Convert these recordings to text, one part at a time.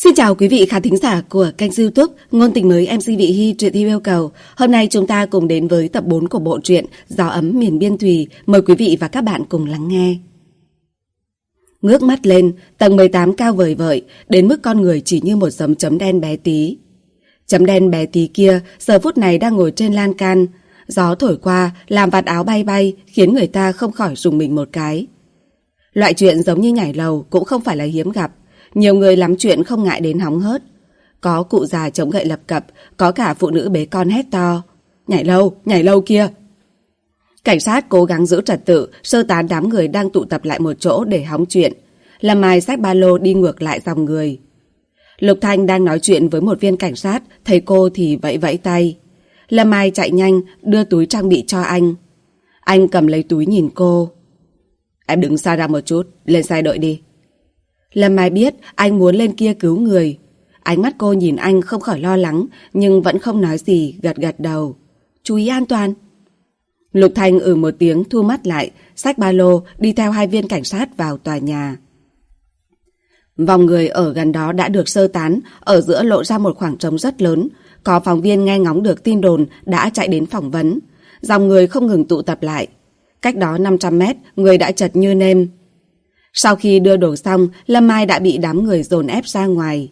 Xin chào quý vị khán thính giả của kênh youtube Ngôn tình mới MC Vị Hy truyện thi yêu cầu. Hôm nay chúng ta cùng đến với tập 4 của bộ truyện Gió ấm miền biên thùy. Mời quý vị và các bạn cùng lắng nghe. Ngước mắt lên, tầng 18 cao vời vợi, đến mức con người chỉ như một dấm chấm đen bé tí. Chấm đen bé tí kia, giờ phút này đang ngồi trên lan can. Gió thổi qua, làm vạt áo bay bay, khiến người ta không khỏi rùng mình một cái. Loại chuyện giống như nhảy lầu cũng không phải là hiếm gặp. Nhiều người lắm chuyện không ngại đến hóng hớt. Có cụ già chống gậy lập cập, có cả phụ nữ bế con hét to. Nhảy lâu, nhảy lâu kia. Cảnh sát cố gắng giữ trật tự, sơ tán đám người đang tụ tập lại một chỗ để hóng chuyện. Lâm Mai xách ba lô đi ngược lại dòng người. Lục Thanh đang nói chuyện với một viên cảnh sát, thấy cô thì vẫy vẫy tay. Lâm Mai chạy nhanh, đưa túi trang bị cho anh. Anh cầm lấy túi nhìn cô. Em đứng xa ra một chút, lên xe đợi đi. Lâm Mai biết anh muốn lên kia cứu người. Ánh mắt cô nhìn anh không khỏi lo lắng, nhưng vẫn không nói gì, gật gật đầu. Chú ý an toàn. Lục Thanh ừ một tiếng thu mắt lại, xách ba lô, đi theo hai viên cảnh sát vào tòa nhà. Vòng người ở gần đó đã được sơ tán, ở giữa lộ ra một khoảng trống rất lớn. Có phóng viên nghe ngóng được tin đồn đã chạy đến phỏng vấn. Dòng người không ngừng tụ tập lại. Cách đó 500 mét, người đã chật như nêm. Sau khi đưa đồ xong, Lâm Mai đã bị đám người dồn ép ra ngoài.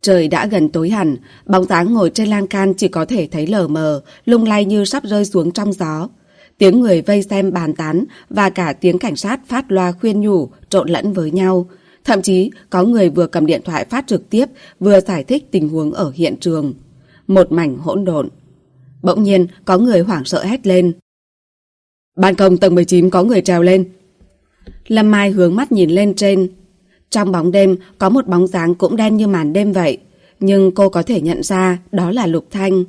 Trời đã gần tối hẳn, bóng dáng ngồi trên lan can chỉ có thể thấy lờ mờ, lung lay như sắp rơi xuống trong gió. Tiếng người vây xem bàn tán và cả tiếng cảnh sát phát loa khuyên nhủ trộn lẫn với nhau. Thậm chí có người vừa cầm điện thoại phát trực tiếp vừa giải thích tình huống ở hiện trường. Một mảnh hỗn độn. Bỗng nhiên có người hoảng sợ hét lên. Ban công tầng 19 có người trèo lên. Lâm Mai hướng mắt nhìn lên trên. Trong bóng đêm có một bóng dáng cũng đen như màn đêm vậy. Nhưng cô có thể nhận ra đó là Lục Thanh.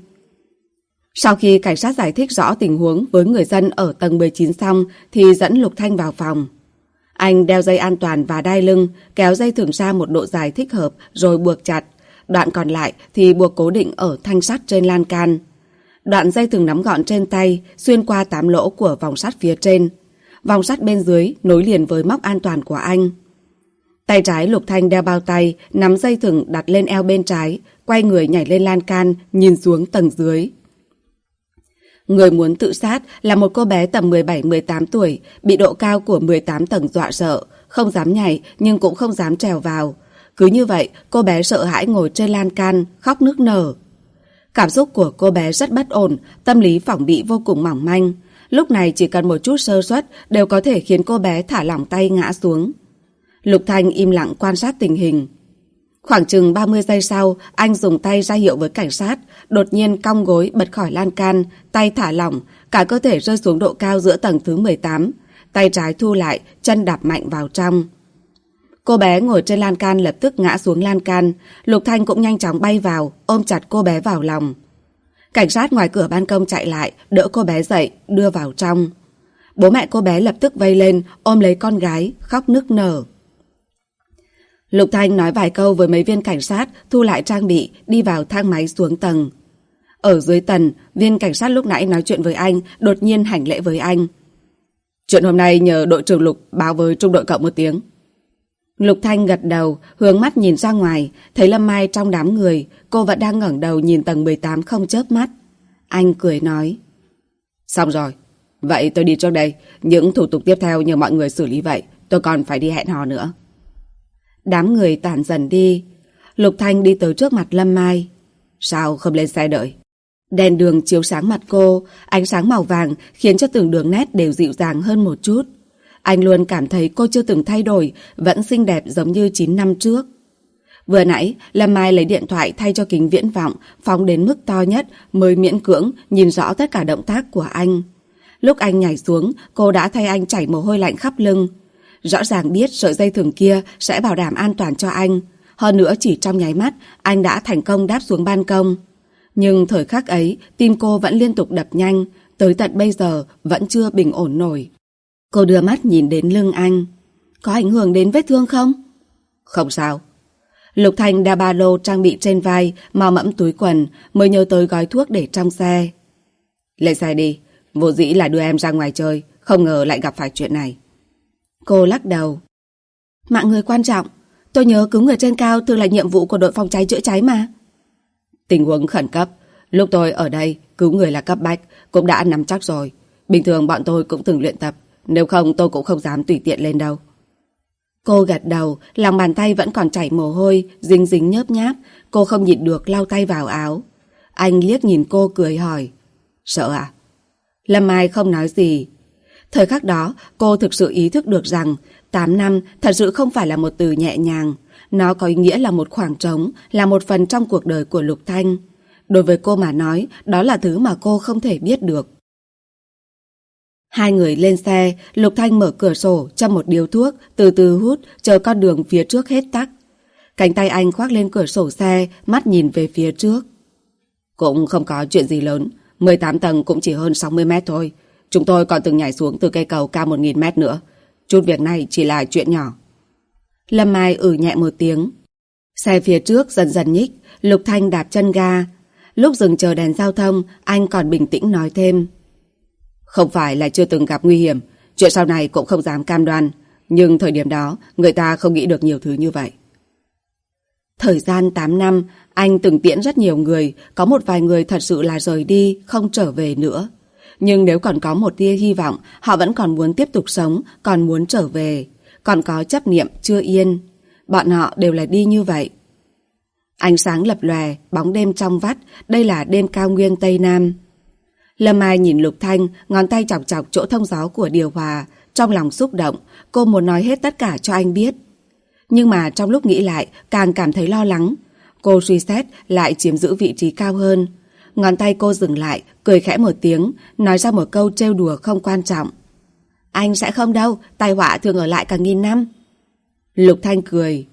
Sau khi cảnh sát giải thích rõ tình huống với người dân ở tầng 19 xong thì dẫn Lục Thanh vào phòng. Anh đeo dây an toàn và đai lưng, kéo dây thừng ra một độ dài thích hợp rồi buộc chặt. Đoạn còn lại thì buộc cố định ở thanh sắt trên lan can. Đoạn dây thừng nắm gọn trên tay, xuyên qua tám lỗ của vòng sắt phía trên. Vòng sắt bên dưới nối liền với móc an toàn của anh. Tay trái Lục Thanh đeo bao tay, nắm dây thừng đặt lên eo bên trái, quay người nhảy lên lan can, nhìn xuống tầng dưới. Người muốn tự sát là một cô bé tầm 17-18 tuổi, bị độ cao của 18 tầng dọa sợ, không dám nhảy nhưng cũng không dám trèo vào. Cứ như vậy, cô bé sợ hãi ngồi trên lan can, khóc nức nở. Cảm xúc của cô bé rất bất ổn, tâm lý phỏng bị vô cùng mỏng manh. Lúc này chỉ cần một chút sơ suất đều có thể khiến cô bé thả lỏng tay ngã xuống. Lục Thanh im lặng quan sát tình hình. Khoảng chừng 30 giây sau, anh dùng tay ra hiệu với cảnh sát, đột nhiên cong gối bật khỏi lan can, tay thả lỏng, cả cơ thể rơi xuống độ cao giữa tầng thứ 18. Tay trái thu lại, chân đạp mạnh vào trong. Cô bé ngồi trên lan can lập tức ngã xuống lan can, Lục Thanh cũng nhanh chóng bay vào, ôm chặt cô bé vào lòng. Cảnh sát ngoài cửa ban công chạy lại, đỡ cô bé dậy, đưa vào trong. Bố mẹ cô bé lập tức vây lên, ôm lấy con gái, khóc nức nở. Lục Thanh nói vài câu với mấy viên cảnh sát, thu lại trang bị, đi vào thang máy xuống tầng. Ở dưới tầng, viên cảnh sát lúc nãy nói chuyện với anh, đột nhiên hành lễ với anh. Chuyện hôm nay nhờ đội trưởng Lục báo với trung đội cậu một tiếng. Lục Thanh gật đầu, hướng mắt nhìn ra ngoài, thấy Lâm Mai trong đám người, cô vẫn đang ngẩng đầu nhìn tầng 18 không chớp mắt. Anh cười nói. Xong rồi, vậy tôi đi trước đây, những thủ tục tiếp theo nhờ mọi người xử lý vậy, tôi còn phải đi hẹn hò nữa. Đám người tản dần đi, Lục Thanh đi tới trước mặt Lâm Mai. Sao không lên xe đợi? Đèn đường chiếu sáng mặt cô, ánh sáng màu vàng khiến cho từng đường nét đều dịu dàng hơn một chút. Anh luôn cảm thấy cô chưa từng thay đổi, vẫn xinh đẹp giống như 9 năm trước. Vừa nãy, Lâm Mai lấy điện thoại thay cho kính viễn vọng, phóng đến mức to nhất mới miễn cưỡng nhìn rõ tất cả động tác của anh. Lúc anh nhảy xuống, cô đã thay anh chảy mồ hôi lạnh khắp lưng. Rõ ràng biết sợi dây thừng kia sẽ bảo đảm an toàn cho anh. Hơn nữa chỉ trong nháy mắt, anh đã thành công đáp xuống ban công. Nhưng thời khắc ấy, tim cô vẫn liên tục đập nhanh, tới tận bây giờ vẫn chưa bình ổn nổi. Cô đưa mắt nhìn đến lưng anh. Có ảnh hưởng đến vết thương không? Không sao. Lục thành đeo ba lô trang bị trên vai, màu mẫm túi quần, mới nhớ tới gói thuốc để trong xe. Lên xe đi, vô dĩ là đưa em ra ngoài chơi, không ngờ lại gặp phải chuyện này. Cô lắc đầu. Mạng người quan trọng, Tôi nhớ cứu người trên cao thường là nhiệm vụ của đội phòng cháy chữa cháy mà. Tình huống khẩn cấp. Lúc tôi ở đây, cứu người là cấp bách, cũng đã nắm chắc rồi. Bình thường bọn tôi cũng từng luyện tập, nếu không tôi cũng không dám tùy tiện lên đâu. Cô gật đầu, lòng bàn tay vẫn còn chảy mồ hôi, dính dính nhớp nháp. Cô không nhịn được lau tay vào áo. Anh liếc nhìn cô cười hỏi. Sợ à? Lâm Mai không nói gì. Thời khắc đó, cô thực sự ý thức được rằng 8 năm thật sự không phải là một từ nhẹ nhàng. Nó có ý nghĩa là một khoảng trống, là một phần trong cuộc đời của Lục Thanh. Đối với cô mà nói, đó là thứ mà cô không thể biết được. Hai người lên xe, Lục Thanh mở cửa sổ, châm một điếu thuốc, từ từ hút, chờ con đường phía trước hết tắc. Cánh tay anh khoác lên cửa sổ xe, mắt nhìn về phía trước. Cũng không có chuyện gì lớn, 18 tầng cũng chỉ hơn 60 mét thôi. Chúng tôi còn từng nhảy xuống từ cây cầu cao 1.000 mét nữa. Chút việc này chỉ là chuyện nhỏ. Lâm Mai ử nhẹ một tiếng. Xe phía trước dần dần nhích, Lục Thanh đạp chân ga. Lúc dừng chờ đèn giao thông, anh còn bình tĩnh nói thêm. Không phải là chưa từng gặp nguy hiểm, chuyện sau này cũng không dám cam đoan. Nhưng thời điểm đó, người ta không nghĩ được nhiều thứ như vậy. Thời gian 8 năm, anh từng tiễn rất nhiều người, có một vài người thật sự là rời đi, không trở về nữa. Nhưng nếu còn có một tia hy vọng, họ vẫn còn muốn tiếp tục sống, còn muốn trở về, còn có chấp niệm chưa yên. Bọn họ đều là đi như vậy. Ánh sáng lập lòe, bóng đêm trong vắt, đây là đêm cao nguyên Tây Nam. Lâm Mai nhìn Lục Thanh, ngón tay chọc chọc chỗ thông gió của điều hòa, trong lòng xúc động, cô muốn nói hết tất cả cho anh biết. Nhưng mà trong lúc nghĩ lại, càng cảm thấy lo lắng. Cô suy xét lại chiếm giữ vị trí cao hơn. Ngón tay cô dừng lại, cười khẽ một tiếng, nói ra một câu trêu đùa không quan trọng. Anh sẽ không đâu, tai họa thường ở lại cả nghìn năm. Lục Thanh cười.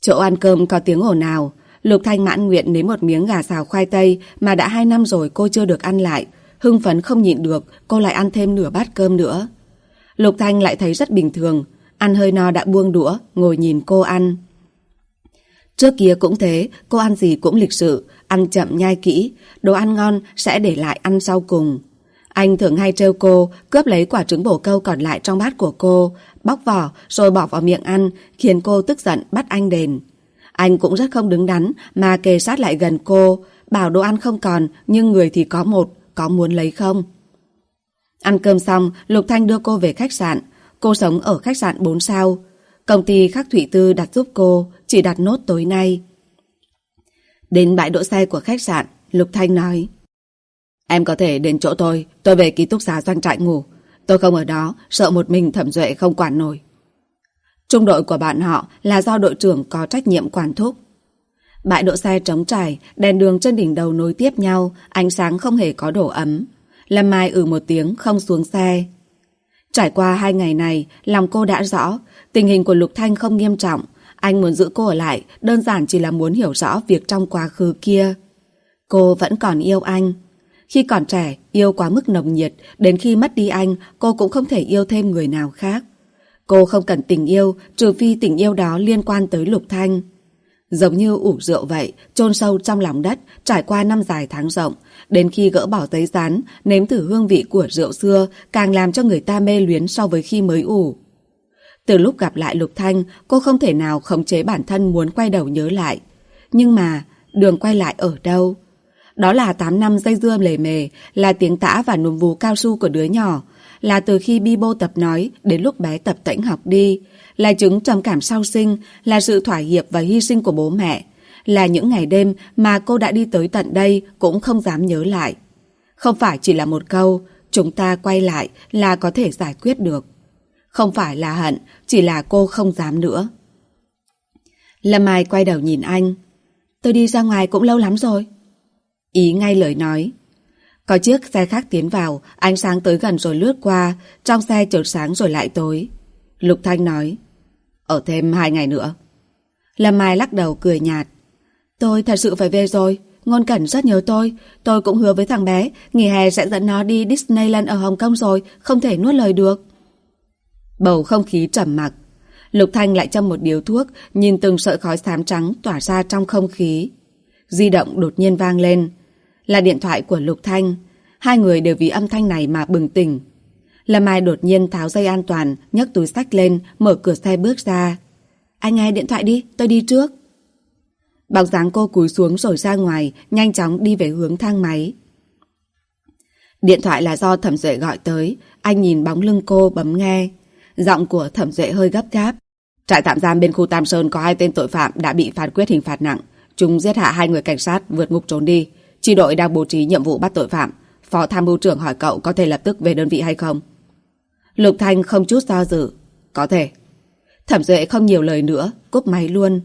Chỗ ăn cơm có tiếng ồn nào. Lục Thanh mãn nguyện nếm một miếng gà xào khoai tây mà đã hai năm rồi cô chưa được ăn lại. Hưng phấn không nhịn được, cô lại ăn thêm nửa bát cơm nữa. Lục Thanh lại thấy rất bình thường. Ăn hơi no đã buông đũa, ngồi nhìn cô ăn. Trước kia cũng thế, cô ăn gì cũng lịch sự, ăn chậm nhai kỹ, đồ ăn ngon sẽ để lại ăn sau cùng. Anh thường hay trêu cô, cướp lấy quả trứng bổ câu còn lại trong bát của cô, bóc vỏ rồi bỏ vào miệng ăn, khiến cô tức giận bắt anh đền. Anh cũng rất không đứng đắn mà kề sát lại gần cô, bảo đồ ăn không còn nhưng người thì có một, có muốn lấy không? Ăn cơm xong, Lục Thanh đưa cô về khách sạn. Cô sống ở khách sạn 4 sao. Công ty Khắc Thủy Tư đặt giúp cô, chỉ đặt nốt tối nay. Đến bãi đỗ xe của khách sạn, Lục Thanh nói. Em có thể đến chỗ tôi, tôi về ký túc xá doanh trại ngủ. Tôi không ở đó, sợ một mình thẩm duệ không quản nổi. Trung đội của bạn họ là do đội trưởng có trách nhiệm quản thúc. Bãi đỗ xe trống trải, đèn đường trên đỉnh đầu nối tiếp nhau, ánh sáng không hề có đổ ấm. Lâm Mai ừ một tiếng không xuống xe. Trải qua hai ngày này, lòng cô đã rõ, tình hình của Lục Thanh không nghiêm trọng. Anh muốn giữ cô ở lại, đơn giản chỉ là muốn hiểu rõ việc trong quá khứ kia. Cô vẫn còn yêu anh. Khi còn trẻ, yêu quá mức nồng nhiệt, đến khi mất đi anh, cô cũng không thể yêu thêm người nào khác. Cô không cần tình yêu, trừ phi tình yêu đó liên quan tới Lục Thanh. Giống như ủ rượu vậy, chôn sâu trong lòng đất, trải qua năm dài tháng rộng, đến khi gỡ bỏ giấy rán, nếm thử hương vị của rượu xưa, càng làm cho người ta mê luyến so với khi mới ủ. Từ lúc gặp lại Lục Thanh, cô không thể nào khống chế bản thân muốn quay đầu nhớ lại. Nhưng mà, đường quay lại ở đâu? Đó là 8 năm dây dưa lề mề, là tiếng tã và núm vú cao su của đứa nhỏ, là từ khi Bibo tập nói đến lúc bé tập tĩnh học đi, là chứng trầm cảm sau sinh, là sự thỏa hiệp và hy sinh của bố mẹ, là những ngày đêm mà cô đã đi tới tận đây cũng không dám nhớ lại. Không phải chỉ là một câu, chúng ta quay lại là có thể giải quyết được. Không phải là hận, chỉ là cô không dám nữa. Lâm Mai quay đầu nhìn anh. Tôi đi ra ngoài cũng lâu lắm rồi. Ý ngay lời nói. Có chiếc xe khác tiến vào, ánh sáng tới gần rồi lướt qua, trong xe chợt sáng rồi lại tối. Lục Thanh nói, ở thêm hai ngày nữa. Lâm Mai lắc đầu cười nhạt. Tôi thật sự phải về rồi, Ngôn Cẩn rất nhớ tôi. Tôi cũng hứa với thằng bé, nghỉ hè sẽ dẫn nó đi Disneyland ở Hồng Kông rồi, không thể nuốt lời được. Bầu không khí trầm mặc. Lục Thanh lại châm một điếu thuốc, nhìn từng sợi khói xám trắng tỏa ra trong không khí. Di động đột nhiên vang lên. Là điện thoại của Lục Thanh. Hai người đều vì âm thanh này mà bừng tỉnh. Lâm Mai đột nhiên tháo dây an toàn, nhấc túi sách lên, mở cửa xe bước ra. Anh nghe điện thoại đi, tôi đi trước. Bóng dáng cô cúi xuống rồi ra ngoài, nhanh chóng đi về hướng thang máy. Điện thoại là do Thẩm Duệ gọi tới, anh nhìn bóng lưng cô bấm nghe. Giọng của Thẩm Duệ hơi gấp gáp. Trại tạm giam bên khu Tam Sơn có hai tên tội phạm đã bị phán quyết hình phạt nặng. Chúng giết hạ hai người cảnh sát vượt ngục trốn đi. Chi đội đang bố trí nhiệm vụ bắt tội phạm. Phó tham mưu trưởng hỏi cậu có thể lập tức về đơn vị hay không? Lục Thanh không chút do dự. Có thể. Thẩm Duệ không nhiều lời nữa, cúp máy luôn.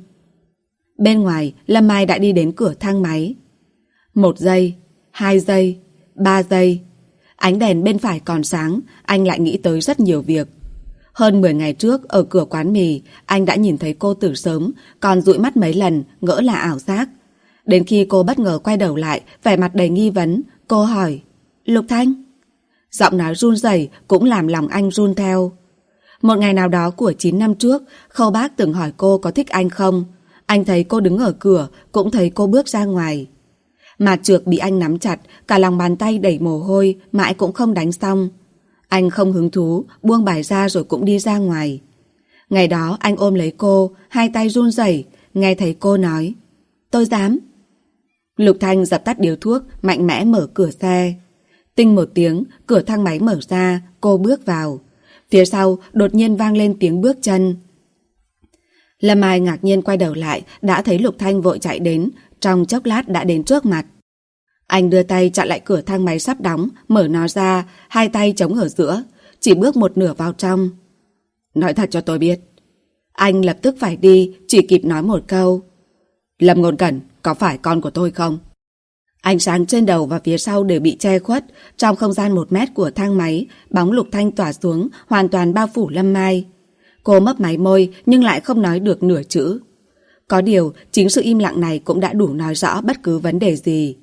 Bên ngoài, Lâm Mai đã đi đến cửa thang máy. Một giây, hai giây, ba giây. Ánh đèn bên phải còn sáng, anh lại nghĩ tới rất nhiều việc. Hơn 10 ngày trước, ở cửa quán mì, anh đã nhìn thấy cô từ sớm, còn dụi mắt mấy lần, ngỡ là ảo giác. Đến khi cô bất ngờ quay đầu lại, vẻ mặt đầy nghi vấn, cô hỏi, Lục Thanh? Giọng nói run rẩy cũng làm lòng anh run theo. Một ngày nào đó của 9 năm trước, Khâu Bác từng hỏi cô có thích anh không. Anh thấy cô đứng ở cửa, cũng thấy cô bước ra ngoài. Mà trượt bị anh nắm chặt, cả lòng bàn tay đầy mồ hôi, mãi cũng không đánh xong. Anh không hứng thú, buông bài ra rồi cũng đi ra ngoài. Ngày đó anh ôm lấy cô, hai tay run rẩy, nghe thấy cô nói. Tôi dám. Lục Thanh dập tắt điếu thuốc, mạnh mẽ mở cửa xe. Tinh một tiếng, cửa thang máy mở ra, cô bước vào. Phía sau đột nhiên vang lên tiếng bước chân. Lâm Mai ngạc nhiên quay đầu lại, đã thấy Lục Thanh vội chạy đến, trong chốc lát đã đến trước mặt. Anh đưa tay chặn lại cửa thang máy sắp đóng, mở nó ra, hai tay chống ở giữa, chỉ bước một nửa vào trong. Nói thật cho tôi biết. Anh lập tức phải đi, chỉ kịp nói một câu. Lâm Ngôn Cẩn, có phải con của tôi không? Ánh sáng trên đầu và phía sau đều bị che khuất, trong không gian một mét của thang máy, bóng lục thanh tỏa xuống, hoàn toàn bao phủ Lâm Mai. Cô mấp máy môi nhưng lại không nói được nửa chữ. Có điều, chính sự im lặng này cũng đã đủ nói rõ bất cứ vấn đề gì.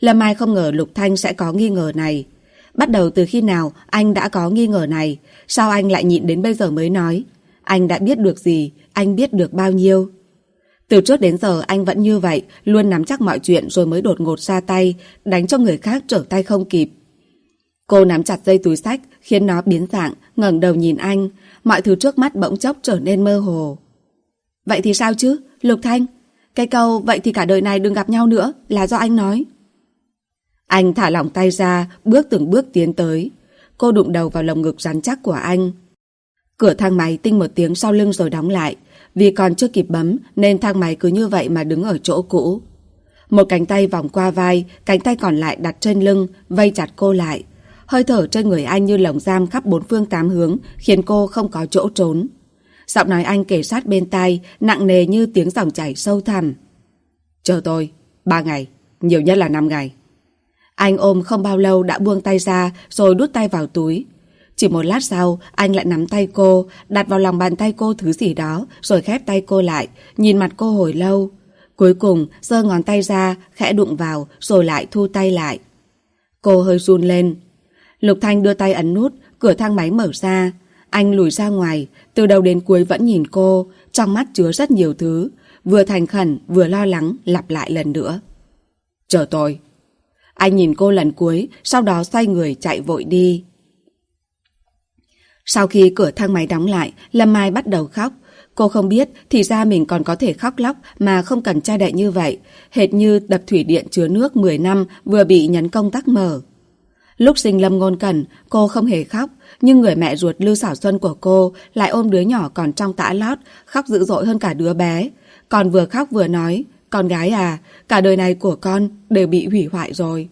Lâm Mai không ngờ Lục Thanh sẽ có nghi ngờ này. Bắt đầu từ khi nào anh đã có nghi ngờ này, sao anh lại nhịn đến bây giờ mới nói? Anh đã biết được gì, anh biết được bao nhiêu? Từ trước đến giờ anh vẫn như vậy, luôn nắm chắc mọi chuyện rồi mới đột ngột ra tay, đánh cho người khác trở tay không kịp. Cô nắm chặt dây túi sách, khiến nó biến dạng, ngẩng đầu nhìn anh, mọi thứ trước mắt bỗng chốc trở nên mơ hồ. Vậy thì sao chứ, Lục Thanh? Cái câu vậy thì cả đời này đừng gặp nhau nữa là do anh nói. Anh thả lỏng tay ra, bước từng bước tiến tới. Cô đụng đầu vào lồng ngực rắn chắc của anh. Cửa thang máy tinh một tiếng sau lưng rồi đóng lại. Vì còn chưa kịp bấm nên thang máy cứ như vậy mà đứng ở chỗ cũ. Một cánh tay vòng qua vai, cánh tay còn lại đặt trên lưng, vây chặt cô lại. Hơi thở trên người anh như lồng giam khắp bốn phương tám hướng, khiến cô không có chỗ trốn. Giọng nói anh kể sát bên tai, nặng nề như tiếng dòng chảy sâu thẳm. Chờ tôi, ba ngày, nhiều nhất là năm ngày. Anh ôm không bao lâu đã buông tay ra rồi đút tay vào túi. Chỉ một lát sau, anh lại nắm tay cô, đặt vào lòng bàn tay cô thứ gì đó, rồi khép tay cô lại, nhìn mặt cô hồi lâu. Cuối cùng, giơ ngón tay ra, khẽ đụng vào, rồi lại thu tay lại. Cô hơi run lên. Lục Thanh đưa tay ấn nút, cửa thang máy mở ra. Anh lùi ra ngoài, từ đầu đến cuối vẫn nhìn cô, trong mắt chứa rất nhiều thứ, vừa thành khẩn, vừa lo lắng, lặp lại lần nữa. Chờ tôi. Anh nhìn cô lần cuối, sau đó xoay người chạy vội đi. Sau khi cửa thang máy đóng lại, Lâm Mai bắt đầu khóc. Cô không biết thì ra mình còn có thể khóc lóc mà không cần cha đậy như vậy, hệt như đập thủy điện chứa nước 10 năm vừa bị nhấn công tắc mở. Lúc sinh Lâm Ngôn cần, cô không hề khóc, nhưng người mẹ ruột Lưu Sảo Xuân của cô lại ôm đứa nhỏ còn trong tã lót, khóc dữ dội hơn cả đứa bé. Còn vừa khóc vừa nói, con gái à, cả đời này của con đều bị hủy hoại rồi.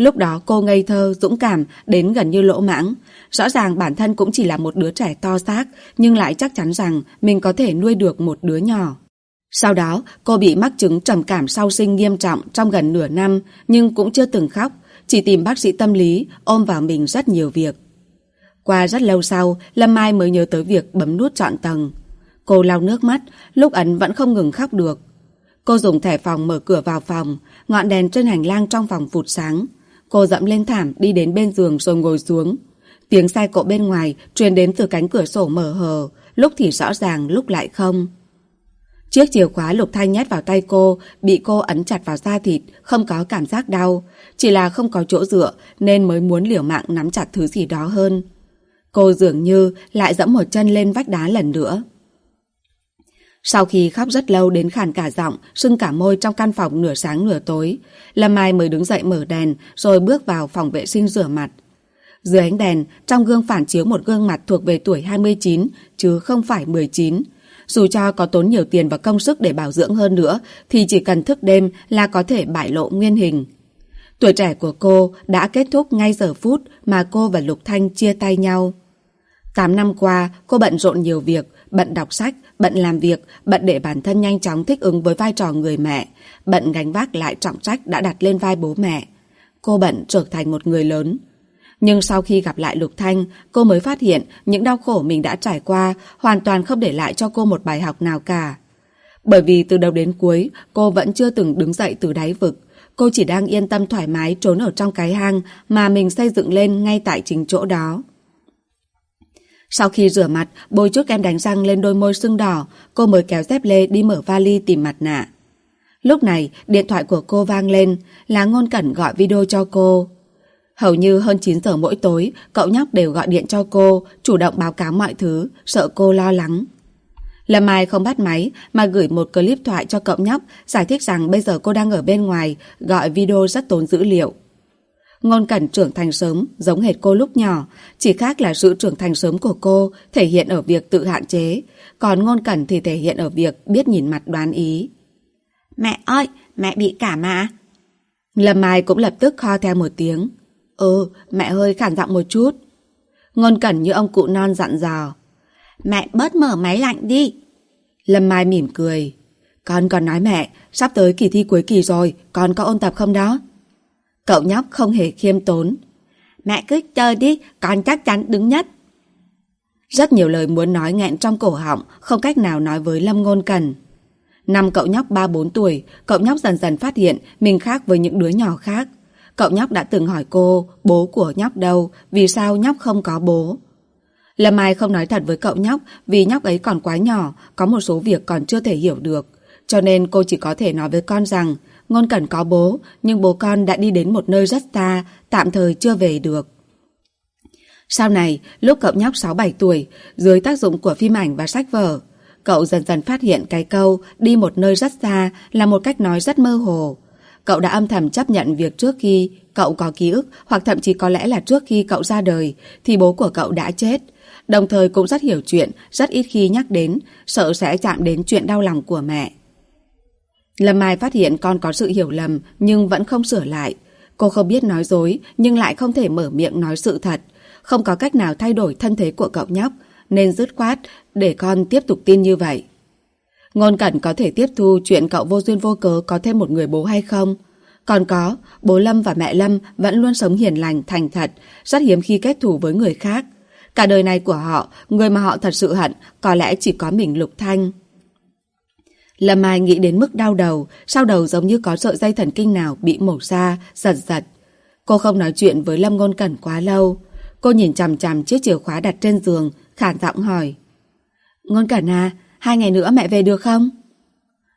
Lúc đó cô ngây thơ, dũng cảm, đến gần như lỗ mãng. Rõ ràng bản thân cũng chỉ là một đứa trẻ to xác, nhưng lại chắc chắn rằng mình có thể nuôi được một đứa nhỏ. Sau đó, cô bị mắc chứng trầm cảm sau sinh nghiêm trọng trong gần nửa năm, nhưng cũng chưa từng khóc, chỉ tìm bác sĩ tâm lý, ôm vào mình rất nhiều việc. Qua rất lâu sau, Lâm Mai mới nhớ tới việc bấm nút chọn tầng. Cô lau nước mắt, lúc ấn vẫn không ngừng khóc được. Cô dùng thẻ phòng mở cửa vào phòng, ngọn đèn trên hành lang trong phòng phụt sáng. Cô dẫm lên thảm đi đến bên giường rồi ngồi xuống. Tiếng sai cộ bên ngoài truyền đến từ cánh cửa sổ mở hờ, lúc thì rõ ràng, lúc lại không. Chiếc chìa khóa lục thanh nhét vào tay cô, bị cô ấn chặt vào da thịt, không có cảm giác đau. Chỉ là không có chỗ dựa nên mới muốn liều mạng nắm chặt thứ gì đó hơn. Cô dường như lại dẫm một chân lên vách đá lần nữa. Sau khi khóc rất lâu đến khàn cả giọng, sưng cả môi trong căn phòng nửa sáng nửa tối, Lâm Mai mới đứng dậy mở đèn rồi bước vào phòng vệ sinh rửa mặt. Dưới ánh đèn, trong gương phản chiếu một gương mặt thuộc về tuổi 29 chứ không phải 19. Dù cho có tốn nhiều tiền và công sức để bảo dưỡng hơn nữa thì chỉ cần thức đêm là có thể bại lộ nguyên hình. Tuổi trẻ của cô đã kết thúc ngay giờ phút mà cô và Lục Thanh chia tay nhau. Tám năm qua, cô bận rộn nhiều việc, bận đọc sách, bận làm việc, bận để bản thân nhanh chóng thích ứng với vai trò người mẹ, bận gánh vác lại trọng trách đã đặt lên vai bố mẹ. Cô bận trở thành một người lớn. Nhưng sau khi gặp lại Lục Thanh, cô mới phát hiện những đau khổ mình đã trải qua hoàn toàn không để lại cho cô một bài học nào cả. Bởi vì từ đầu đến cuối, cô vẫn chưa từng đứng dậy từ đáy vực. Cô chỉ đang yên tâm thoải mái trốn ở trong cái hang mà mình xây dựng lên ngay tại chính chỗ đó. Sau khi rửa mặt, bôi chút kem đánh răng lên đôi môi sưng đỏ, cô mới kéo dép lê đi mở vali tìm mặt nạ. Lúc này, điện thoại của cô vang lên, là ngôn cẩn gọi video cho cô. Hầu như hơn 9 giờ mỗi tối, cậu nhóc đều gọi điện cho cô, chủ động báo cáo mọi thứ, sợ cô lo lắng. Lâm Mai không bắt máy mà gửi một clip thoại cho cậu nhóc giải thích rằng bây giờ cô đang ở bên ngoài, gọi video rất tốn dữ liệu. Ngôn Cẩn trưởng thành sớm, giống hệt cô lúc nhỏ, chỉ khác là sự trưởng thành sớm của cô thể hiện ở việc tự hạn chế, còn Ngôn Cẩn thì thể hiện ở việc biết nhìn mặt đoán ý. Mẹ ơi, mẹ bị cảm à? Lâm Mai cũng lập tức kho theo một tiếng. Ừ, mẹ hơi khản giọng một chút. Ngôn Cẩn như ông cụ non dặn dò. Mẹ bớt mở máy lạnh đi. Lâm Mai mỉm cười. Con còn nói mẹ, sắp tới kỳ thi cuối kỳ rồi, con có ôn tập không đó? Cậu nhóc không hề khiêm tốn. Mẹ cứ chơi đi, con chắc chắn đứng nhất. Rất nhiều lời muốn nói nghẹn trong cổ họng, không cách nào nói với Lâm Ngôn Cần. Năm cậu nhóc 3-4 tuổi, cậu nhóc dần dần phát hiện mình khác với những đứa nhỏ khác. Cậu nhóc đã từng hỏi cô, bố của nhóc đâu, vì sao nhóc không có bố. Lâm Mai không nói thật với cậu nhóc vì nhóc ấy còn quá nhỏ, có một số việc còn chưa thể hiểu được. Cho nên cô chỉ có thể nói với con rằng Ngôn Cẩn có bố, nhưng bố con đã đi đến một nơi rất xa, tạm thời chưa về được. Sau này, lúc cậu nhóc 6-7 tuổi, dưới tác dụng của phim ảnh và sách vở, cậu dần dần phát hiện cái câu đi một nơi rất xa là một cách nói rất mơ hồ. Cậu đã âm thầm chấp nhận việc trước khi cậu có ký ức hoặc thậm chí có lẽ là trước khi cậu ra đời thì bố của cậu đã chết. Đồng thời cũng rất hiểu chuyện, rất ít khi nhắc đến, sợ sẽ chạm đến chuyện đau lòng của mẹ. Lâm Mai phát hiện con có sự hiểu lầm nhưng vẫn không sửa lại. Cô không biết nói dối nhưng lại không thể mở miệng nói sự thật. Không có cách nào thay đổi thân thế của cậu nhóc nên dứt khoát để con tiếp tục tin như vậy. Ngôn Cẩn có thể tiếp thu chuyện cậu vô duyên vô cớ có thêm một người bố hay không? Còn có, bố Lâm và mẹ Lâm vẫn luôn sống hiền lành, thành thật, rất hiếm khi kết thù với người khác. Cả đời này của họ, người mà họ thật sự hận có lẽ chỉ có mình Lục Thanh. Lâm Mai nghĩ đến mức đau đầu, sau đầu giống như có sợi dây thần kinh nào bị mổ ra, giật giật. Cô không nói chuyện với Lâm Ngôn Cẩn quá lâu. Cô nhìn chằm chằm chiếc chìa khóa đặt trên giường, khản giọng hỏi. Ngôn Cẩn à, hai ngày nữa mẹ về được không?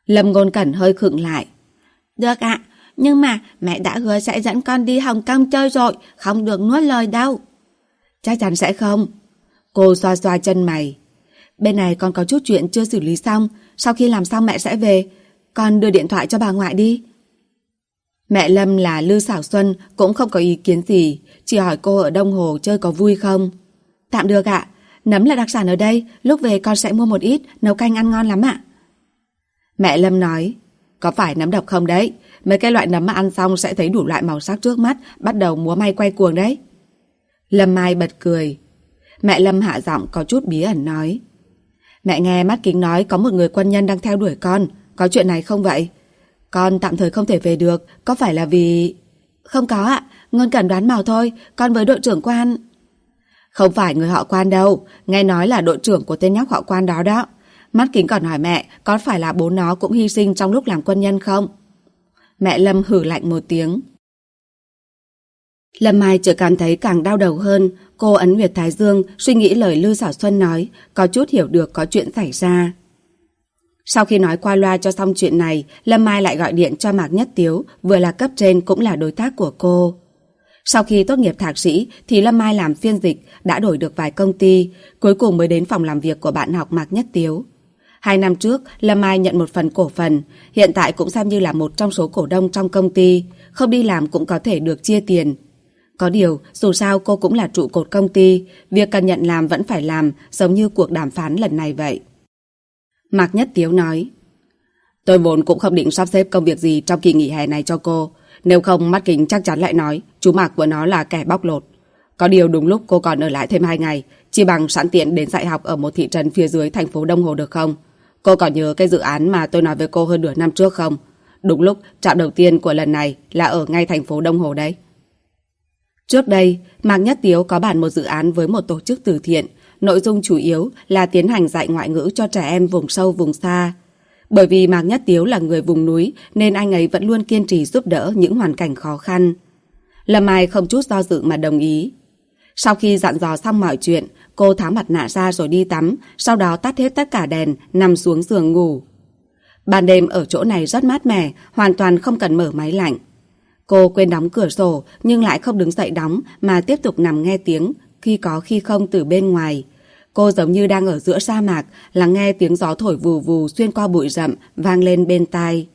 Lâm Ngôn Cẩn hơi khựng lại. Được ạ, nhưng mà mẹ đã hứa sẽ dẫn con đi Hồng Kông chơi rồi, không được nuốt lời đâu. Chắc chắn sẽ không. Cô xoa xoa chân mày. Bên này con có chút chuyện chưa xử lý xong, sau khi làm xong mẹ sẽ về. Con đưa điện thoại cho bà ngoại đi. Mẹ Lâm là Lư Sảo Xuân cũng không có ý kiến gì, chỉ hỏi cô ở Đông Hồ chơi có vui không. Tạm được ạ, nấm là đặc sản ở đây, lúc về con sẽ mua một ít, nấu canh ăn ngon lắm ạ. Mẹ Lâm nói, có phải nấm độc không đấy? Mấy cái loại nấm mà ăn xong sẽ thấy đủ loại màu sắc trước mắt, bắt đầu múa may quay cuồng đấy. Lâm Mai bật cười. Mẹ Lâm hạ giọng có chút bí ẩn nói. Mẹ nghe mắt kính nói có một người quân nhân đang theo đuổi con. Có chuyện này không vậy? Con tạm thời không thể về được. Có phải là vì... Không có ạ. Ngôn cần đoán màu thôi. Con với đội trưởng quan... Không phải người họ quan đâu. Nghe nói là đội trưởng của tên nhóc họ quan đó đó. Mắt kính còn hỏi mẹ có phải là bố nó cũng hy sinh trong lúc làm quân nhân không? Mẹ Lâm hử lạnh một tiếng. Lâm Mai chỉ cảm thấy càng đau đầu hơn, cô ấn Nguyệt Thái Dương, suy nghĩ lời Lưu Sở Xuân nói, có chút hiểu được có chuyện xảy ra. Sau khi nói qua loa cho xong chuyện này, Lâm Mai lại gọi điện cho Mạc Nhất Tiếu, vừa là cấp trên cũng là đối tác của cô. Sau khi tốt nghiệp thạc sĩ thì Lâm Mai làm phiên dịch, đã đổi được vài công ty, cuối cùng mới đến phòng làm việc của bạn học Mạc Nhất Tiếu. Hai năm trước, Lâm Mai nhận một phần cổ phần, hiện tại cũng xem như là một trong số cổ đông trong công ty, không đi làm cũng có thể được chia tiền. Có điều, dù sao cô cũng là trụ cột công ty, việc cần nhận làm vẫn phải làm, giống như cuộc đàm phán lần này vậy. Mạc Nhất Tiếu nói, Tôi vốn cũng không định sắp xếp công việc gì trong kỳ nghỉ hè này cho cô, nếu không mắt kính chắc chắn lại nói chú Mạc của nó là kẻ bóc lột. Có điều đúng lúc cô còn ở lại thêm hai ngày, chỉ bằng sẵn tiện đến dạy học ở một thị trấn phía dưới thành phố Đông Hồ được không? Cô còn nhớ cái dự án mà tôi nói với cô hơn nửa năm trước không? Đúng lúc trạm đầu tiên của lần này là ở ngay thành phố Đông Hồ đấy. Trước đây, Mạc Nhất Tiếu có bản một dự án với một tổ chức từ thiện. Nội dung chủ yếu là tiến hành dạy ngoại ngữ cho trẻ em vùng sâu vùng xa. Bởi vì Mạc Nhất Tiếu là người vùng núi nên anh ấy vẫn luôn kiên trì giúp đỡ những hoàn cảnh khó khăn. Lâm Mai không chút do dự mà đồng ý. Sau khi dặn dò xong mọi chuyện, cô tháo mặt nạ ra rồi đi tắm, sau đó tắt hết tất cả đèn, nằm xuống giường ngủ. Ban đêm ở chỗ này rất mát mẻ, hoàn toàn không cần mở máy lạnh. Cô quên đóng cửa sổ nhưng lại không đứng dậy đóng mà tiếp tục nằm nghe tiếng khi có khi không từ bên ngoài. Cô giống như đang ở giữa sa mạc, lắng nghe tiếng gió thổi vù vù xuyên qua bụi rậm vang lên bên tai.